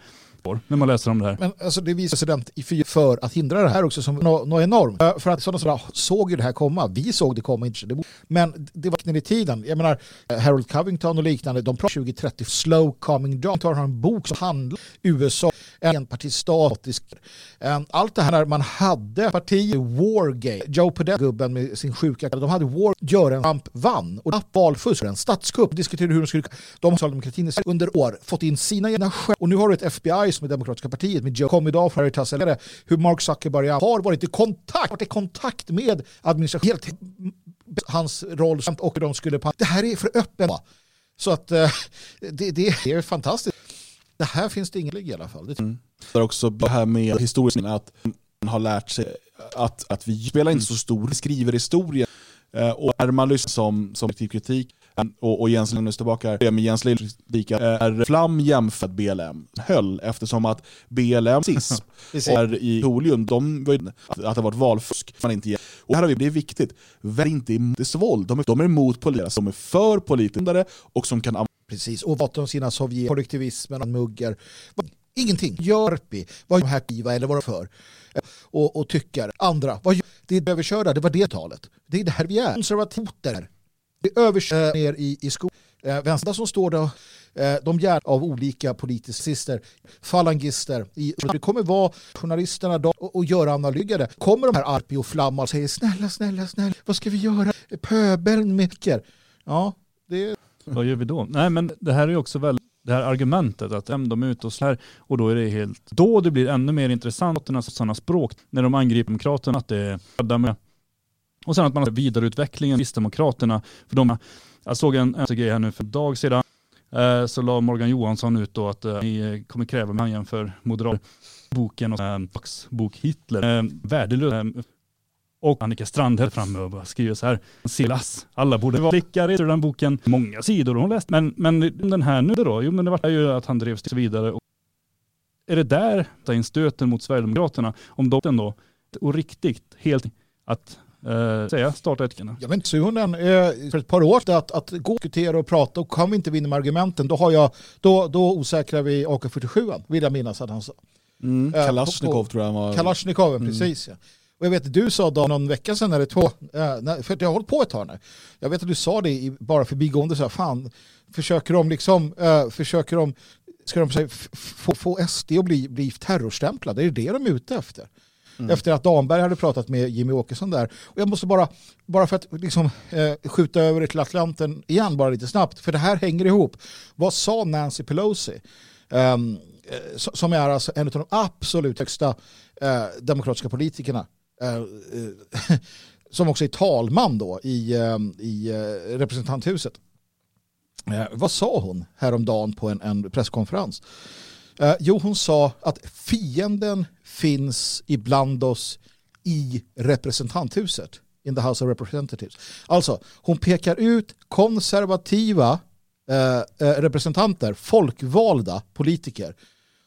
när man läser om det här. Men alltså det visar president i för att hindra det här också som något no enormt. För att sådana sådana såg ju det här komma. Vi såg det komma inte. Men det var i tiden. Jag menar Harold Covington och liknande. De pratar 2030 slow coming down. De tar en bok som handlar USA enpartistatisk. Ehm, allt det här när man hade parti Wargate, Joe Podesta, gubben med sin sjuka, de hade War, Göran Trump vann och valfusk, en statskupp, diskuterade hur de skulle, de har socialdemokratin under år fått in sina egna själv och nu har du ett FBI som är Demokratiska partiet med Joe kom idag för Heritas eller hur Mark Zuckerberg har varit i kontakt, varit i kontakt med administrationen, helt hans roll och de skulle, det här är för öppet. Så att eh, det, det är fantastiskt. Det här finns det ingen i alla fall. Det mm. Det är också det här med historien, att man har lärt sig att, att vi spelar inte så stor, vi skriver historia. Eh, och är man lyssnar som, som kritik eh, och, och Jens Linus tillbaka med Jens Linus är Flam jämfört BLM höll eftersom att BLM SIS är i Tolium, de var att, att det varit valfusk. Man inte och här har vi, det är viktigt, välj inte emot våld, de är, de är emot politiker, de är för politiker och som kan Precis, och vad sina Sovjet, kollektivismen, muggar. Ingenting. Jörpi, vad de här kiva eller vad de för. Och, och tycker. Andra, vad det är överkörda, det var det talet. Det är där vi är. Konservativer. Det är ner i, i skolan. Eh, Vänster som står där, eh, de gär av olika politiska falangister. I, det kommer vara journalisterna då, och, och göra analyser. Kommer de här Arpi och Flamma och säger snälla, snälla, snälla, vad ska vi göra? Pöbeln mycket. Ja, det vad gör vi då? Nej men det här är ju också väldigt det här argumentet att de är ute och så här och då är det helt, då det blir ännu mer intressant sådana språk när de angriper demokraterna att det är med Och sen att man har vidareutvecklingen, Kristdemokraterna, för de, jag såg en, en grej här nu för en dag sedan, eh, så la Morgan Johansson ut då att eh, ni kommer kräva mig jämför moderat boken och eh, bok Hitler, eh, värdelös. Och Annika Strandhäll framme och bara skriver så här, Silas, alla borde vara blickar i den boken, många sidor hon läst, men, men den här nu då, jo men det var ju att han drevs vidare. Och är det där, in stöten mot Sverigedemokraterna, om de då, och riktigt, helt, att eh, säga starta ett Jag vet inte, Suhonen, eh, för ett par år sedan att, att gå och diskutera och prata och kan vi inte vinna med argumenten då, har jag, då, då osäkrar vi AK47 vill jag minnas att han sa. Mm, Eh, Kalashnikov på- tror jag han var. Kalashnikov, Mm. precis ja. Och jag vet att du sa då någon vecka sedan eller två, eh, för jag har hållit på ett tag nu. Jag vet att du sa det i, bara förbigående så här, fan, försöker de liksom, eh, försöker de, ska de säga, få, få SD att bli, bli terrorstämplade? Är det det de är ute efter? Mm. Efter att Damberg hade pratat med Jimmy Åkesson där. Och jag måste bara, bara för att liksom, eh, skjuta över det till Atlanten igen bara lite snabbt, för det här hänger ihop. Vad sa Nancy Pelosi? So- som är alltså en av de absolut högsta eh, demokratiska politikerna. Eh, eh som också är talman då i, eh, i eh, representanthuset. Eh, vad sa hon häromdagen på en, en presskonferens? Eh, jo, hon sa att fienden finns ibland oss i representanthuset. In the House of Representatives. Alltså, hon pekar ut konservativa eh, eh representanter, folkvalda politiker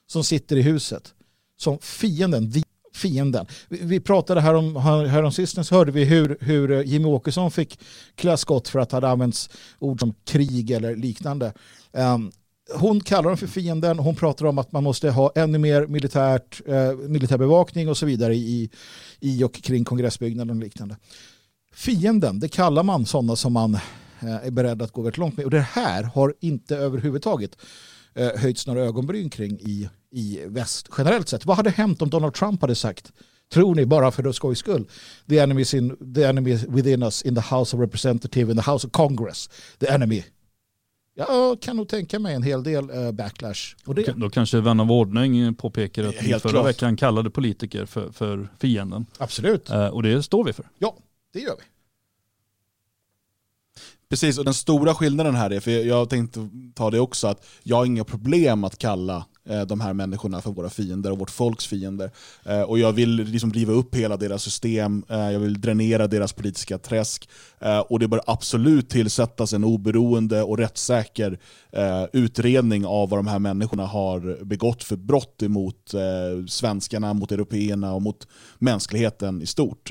som sitter i huset som fienden, fienden. Vi, vi pratade här om, här, om sistens hörde vi hur, hur eh, Jimmy Åkesson fick klä skott för att det hade använts ord som krig eller liknande. Um, hon kallar dem för fienden, hon pratar om att man måste ha ännu mer militärt, eh, militär bevakning och så vidare i, i och kring kongressbyggnaden och liknande. Fienden, det kallar man sådana som man eh, är beredd att gå väldigt långt med. Och det här har inte överhuvudtaget eh, höjts några ögonbryn kring i, i väst generellt sett. Vad hade hänt om Donald Trump hade sagt Tror ni bara för skojs skull? The enemy, is in, the enemy is within us in the House of Representatives, in the House of Congress. The enemy. Jag kan nog tänka mig en hel del eh, backlash. Och det, Då kanske vän av ordning påpekar att vi Helt förra klart. veckan kallade politiker för, för fienden. Absolut. Eh, och det står vi för. Ja, det gör vi. Precis, och den stora skillnaden här är, för jag tänkte ta det också, att jag har inga problem att kalla Eh, de här människorna för våra fiender och vårt folks fiender. Eh, och jag vill liksom riva upp hela deras system, eh, jag vill dränera deras politiska träsk. Och det bör absolut tillsättas en oberoende och rättssäker utredning av vad de här människorna har begått för brott emot svenskarna, mot européerna och mot mänskligheten i stort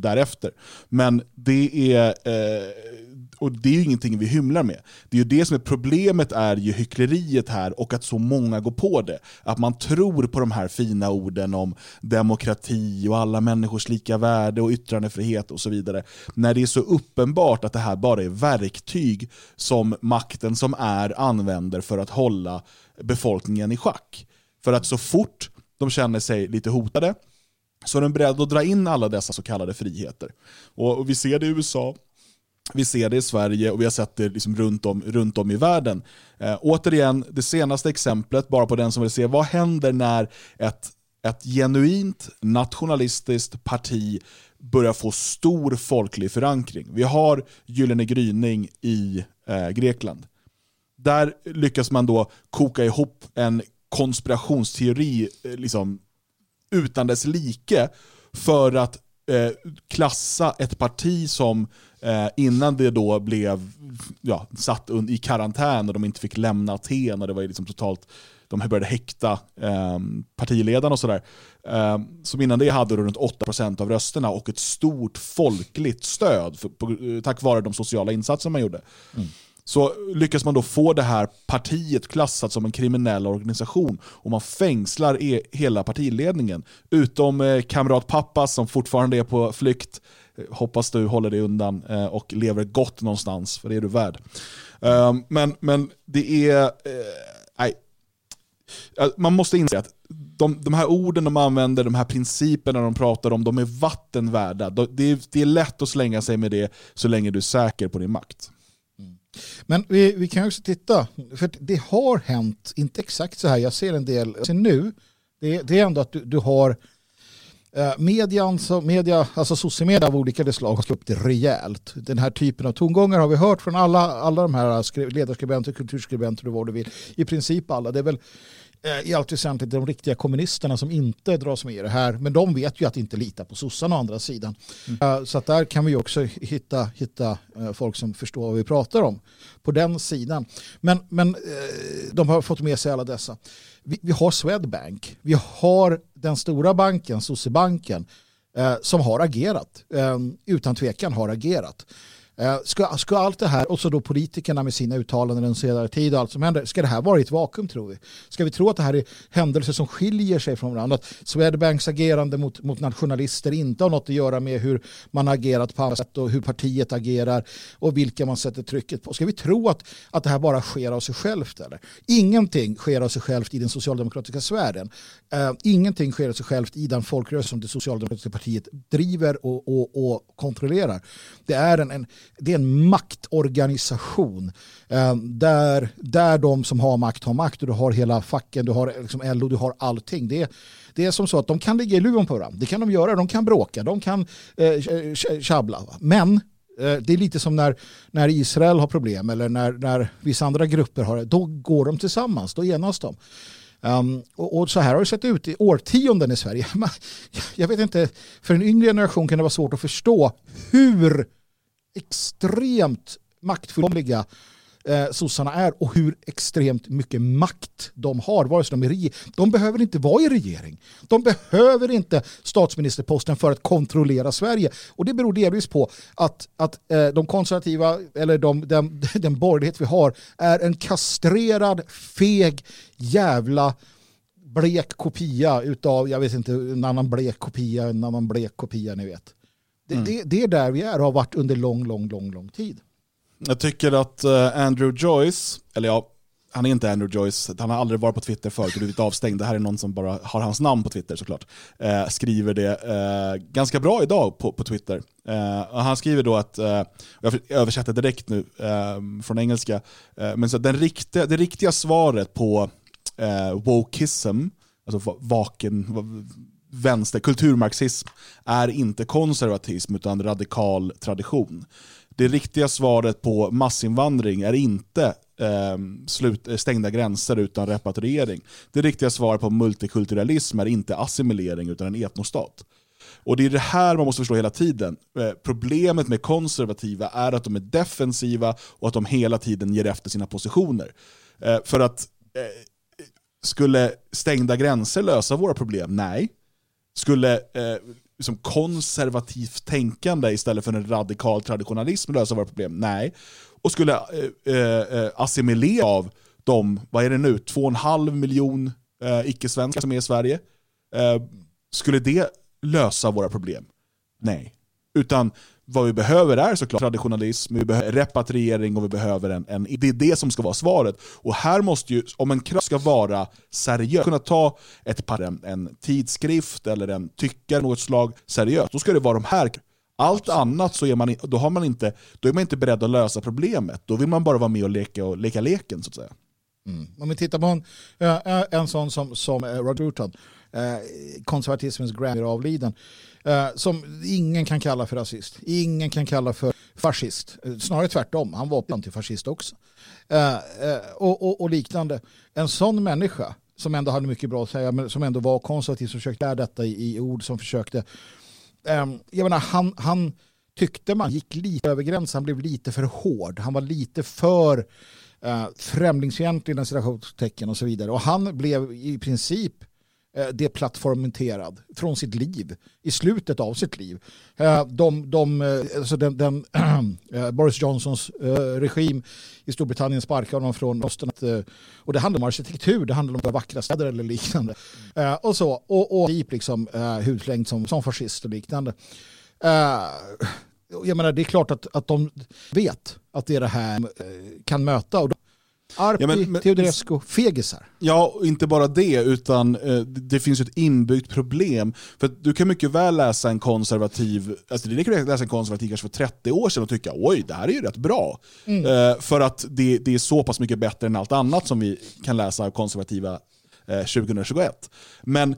därefter. Men det är och det är ju ingenting vi hymlar med. Det är ju det som är problemet är ju hyckleriet här och att så många går på det. Att man tror på de här fina orden om demokrati och alla människors lika värde och yttrandefrihet och så vidare. När det är så uppenbart att det här bara är verktyg som makten som är använder för att hålla befolkningen i schack. För att så fort de känner sig lite hotade så är de beredda att dra in alla dessa så kallade friheter. Och, och vi ser det i USA, vi ser det i Sverige och vi har sett det liksom runt, om, runt om i världen. Eh, återigen, det senaste exemplet, bara på den som vill se, vad händer när ett, ett genuint nationalistiskt parti börjar få stor folklig förankring? Vi har Gyllene gryning i eh, Grekland. Där lyckas man då koka ihop en konspirationsteori eh, liksom, utan dess like för att eh, klassa ett parti som eh, innan det då blev ja, satt i karantän och de inte fick lämna Aten och det var liksom totalt de började häkta eh, partiledarna och sådär. Eh, som innan det hade runt 8% av rösterna och ett stort folkligt stöd för, på, eh, tack vare de sociala insatser man gjorde. Så lyckas man då få det här partiet klassat som en kriminell organisation och man fängslar e hela partiledningen. Utom eh, kamrat Pappas som fortfarande är på flykt. Eh, hoppas du håller dig undan eh, och lever gott någonstans, för det är du värd. Ehm, men, men det är... Eh, nej. Man måste inse att de, de här orden de använder, de här principerna de pratar om, de är vatten värda. De- Det är, det är lätt att slänga sig med det så länge du är säker på din makt. Men vi, vi kan också titta, för det har hänt, inte exakt så här, jag ser en del, alltså nu, det, det är ändå att du, du har Eh, median, så, media, alltså sossemedia av olika slag har slagit upp det rejält. Den här typen av tongångar har vi hört från alla, alla de här ledarskribenter, kulturskribenter och vad du vill. I princip alla. Det är väl i allt väsentligt de riktiga kommunisterna som inte dras med i det här. Men de vet ju att inte lita på sossarna å andra sidan. Eh, Så där kan vi också hitta, hitta eh, folk som förstår vad vi pratar om på den sidan. Men, men eh, de har fått med sig alla dessa. Vi, vi har Swedbank, vi har den stora banken, Sossebanken, eh, som har agerat. Eh, utan tvekan har agerat. Eh, ska, ska allt det här, och så då politikerna med sina uttalanden den senare tid och allt som händer, ska det här vara i ett vakuum tror vi? Ska vi tro att det här är händelser som skiljer sig från varandra? Att Swedbanks agerande mot, mot nationalister inte har något att göra med hur man agerat på andra sätt och hur partiet agerar och vilka man sätter trycket på. Ska vi tro att, att det här bara sker av sig självt? Eller? Ingenting sker av sig självt i den socialdemokratiska sfären. Uh, ingenting sker av sig självt i den folkrörelse som det socialdemokratiska partiet driver och, och, och kontrollerar. Det är en, en, det är en maktorganisation eh, där, där de som har makt har makt och du har hela facken, du har liksom LO, du har allting. Det är, det är som så att de kan ligga i luven på varandra. Det kan de göra, de kan bråka, de kan eh, tjabbla. Men eh, det är lite som när, när Israel har problem eller när, när vissa andra grupper har det. Då går de tillsammans, då enas de. Um, och, och så här har det sett ut i årtionden i Sverige. Man- Jag vet inte, för en yngre generation kan det vara svårt att förstå hur extremt maktfullkomliga eh, sossarna är och hur extremt mycket makt de har. Vare sig de, är de behöver inte vara i regering. De behöver inte statsministerposten för att kontrollera Sverige. Och det beror delvis på att, att eh, de konservativa, eller de, den, den borgerlighet vi har, är en kastrerad, feg, jävla blek kopia utav, jag vet inte, en annan blek kopia, en annan blek kopia, ni vet. Det, det, det är där vi är och har varit under lång, lång, lång, lång tid. Jag tycker att eh, Andrew Joyce, eller ja, han är inte Andrew Joyce, han har aldrig varit på Twitter förut och blivit avstängd. Det här är någon som bara har hans namn på Twitter såklart. Eh, skriver det eh, ganska bra idag på, på Twitter. Eh, och han skriver då att, eh, jag översätter direkt nu eh, från engelska, men så den riktiga, det riktiga svaret på eh, wokeism, alltså va- vaken, va- vänster, kulturmarxism, är inte konservatism utan radikal tradition. Det riktiga svaret på massinvandring är inte eh, slut, stängda gränser utan repatriering. Det riktiga svaret på multikulturalism är inte assimilering utan en etnostat. Och det är det här man måste förstå hela tiden. Eh, problemet med konservativa är att de är defensiva och att de hela tiden ger efter sina positioner. Eh, för att eh, skulle stängda gränser lösa våra problem? Nej. Skulle eh, liksom konservativt tänkande istället för en radikal traditionalism lösa våra problem? Nej. Och skulle eh, eh, eh assimilera av de, vad är det nu, 2,5 miljon eh, icke-svenskar som är i Sverige, eh, skulle det lösa våra problem? Nej. Utan vad vi behöver är såklart traditionalism, vi behöver repatriering och vi behöver en, en... Det är det som ska vara svaret. Och här måste ju, om en kraft ska vara seriös, kunna ta ett par, en, en tidskrift eller en tyckare något slag seriöst, då ska det vara de här. Allt annat så är man, då har man inte, då är man inte beredd att lösa problemet. Då vill man bara vara med och leka, och leka leken så att säga. Mm. Om vi tittar på en, en sån som, som eh, Rod Rutan, eh, konservatismens Grammy är avliden, eh, Eh, som ingen kan kalla för rasist, ingen kan kalla för fascist, eh, snarare tvärtom, han var antifascist också. Eh, eh, och, och, och liknande. En sån människa som ändå hade mycket bra att säga, men som ändå var konservativ, som försökte lära detta i, i ord, som försökte ehm, jag menar, han, han tyckte man gick lite över gränsen, han blev lite för hård. Han var lite för uh, främlingsfientlig inom citationstecken och så vidare. Och han blev i princip Eh, deplattformenterad från sitt liv, i slutet av sitt liv. Eh, de, de, eh, alltså den, den Boris Johnsons regim i Storbritannien sparkade honom från rösten. Och det handlar om arkitektur, det handlar om vackra städer eller liknande. Och så, och, och typ liksom hudflängd som, som fascist och liknande. Jag menar, det är klart att, att de vet att det är det här kan möta. Och Arpi, Ja, men- men- Teodorescu, fegisar. Ja, och inte bara det, utan eh, det finns ju ett inbyggt problem. För du kan mycket väl läsa en konservativ, alltså det räcker att läsa en konservativ kanske för 30 år sedan och tycka oj, det här är ju rätt bra. Mm. Eh, för att det, det är så pass mycket bättre än allt annat som vi kan läsa av konservativa eh, 2021. Men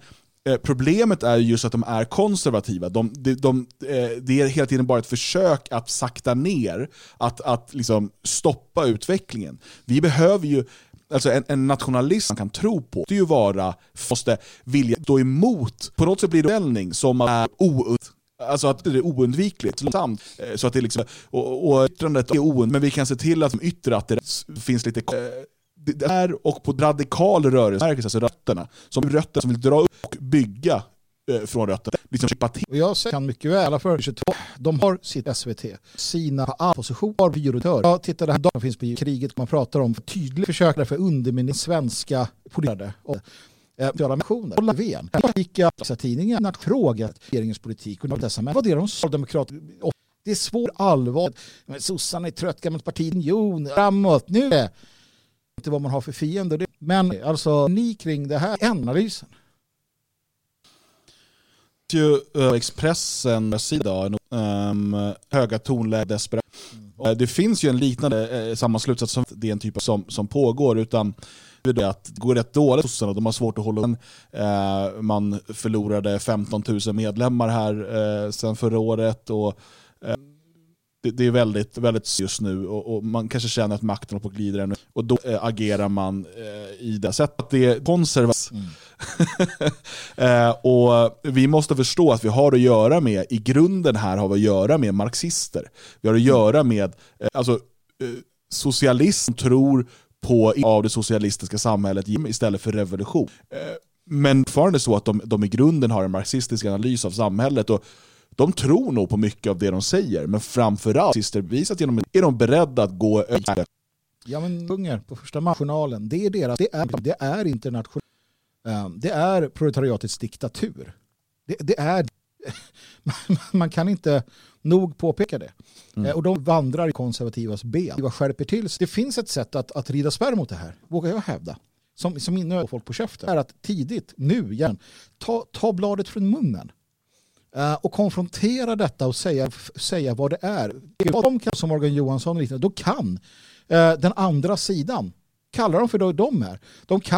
Eh, problemet är just att de är konservativa. De, de, de, eh, det är hela tiden bara ett försök att sakta ner, att, att liksom stoppa utvecklingen. Vi behöver ju, alltså en, en nationalist man kan tro på, det är ju vara, måste vilja stå emot. På något sätt blir det en ställning som är oundviklig. Alltså att det är oundvikligt, långsamt. Eh, så att det liksom, och, och yttrandet är oundvikligt, men vi kan se till att de yttrar att det finns lite eh, det är och på radikal rörelse, alltså rötterna, som rötter som vill dra upp och bygga eh, från rötterna. Liksom chippa till. Och jag kan mycket väl, för 22, de har sitt SVT, sina positioner, har byrådirektör. Jag tittade det här finns på kriget, man pratar om tydligt försök därför underminera svenska politiker och sociala missioner. Hålla ven. Vilka tidningar har frågat regeringens politik och dessa män. Vad det är de socialdemokrater det är svårt allvar. Sossarna är trött, gammalt parti, union, framåt, nu är det inte vad man har för fiender. Men alltså ni kring det här analysen. ju uh, Expressen sida um, höga tonläge desperat. Uh, det finns ju en liknande samma slutsats som det är en typ av som, som pågår utan att det går rätt dåligt och de har svårt att hålla den. Uh, man förlorade 15 000 medlemmar här uh, sedan förra året och det, det är väldigt, väldigt just nu och, och, man kanske känner att makten håller på att glida ännu. Och då äh, agerar man äh, i det sättet. Att det är konservativt. Mm. äh, och vi måste förstå att vi har att göra med, i grunden här har vi att göra med marxister. Vi har att göra med alltså, socialism tror på av det socialistiska samhället istället för revolution. Men fortfarande så att de, de i grunden har en marxistisk analys av samhället. Och de tror nog på mycket av det de säger, men framförallt systerbevisat genom är de beredda att gå över. Ja men ungar på första nationalen, det är deras, det är, det är internationellt. Det är proletariatets diktatur. Det, det är, man kan inte nog påpeka det. Mm. Och de vandrar i konservativas ben. Vad skärper till Det finns ett sätt att, att rida spärr mot det här, vågar jag hävda. Som, som innehåller folk på käften. är att tidigt, nu igen, ta, ta bladet från munnen. Eh, och konfrontera detta och säga, säga vad det är. De kan, som Morgan Johansson, då kan eh, den andra sidan, kalla dem för det de är, de kan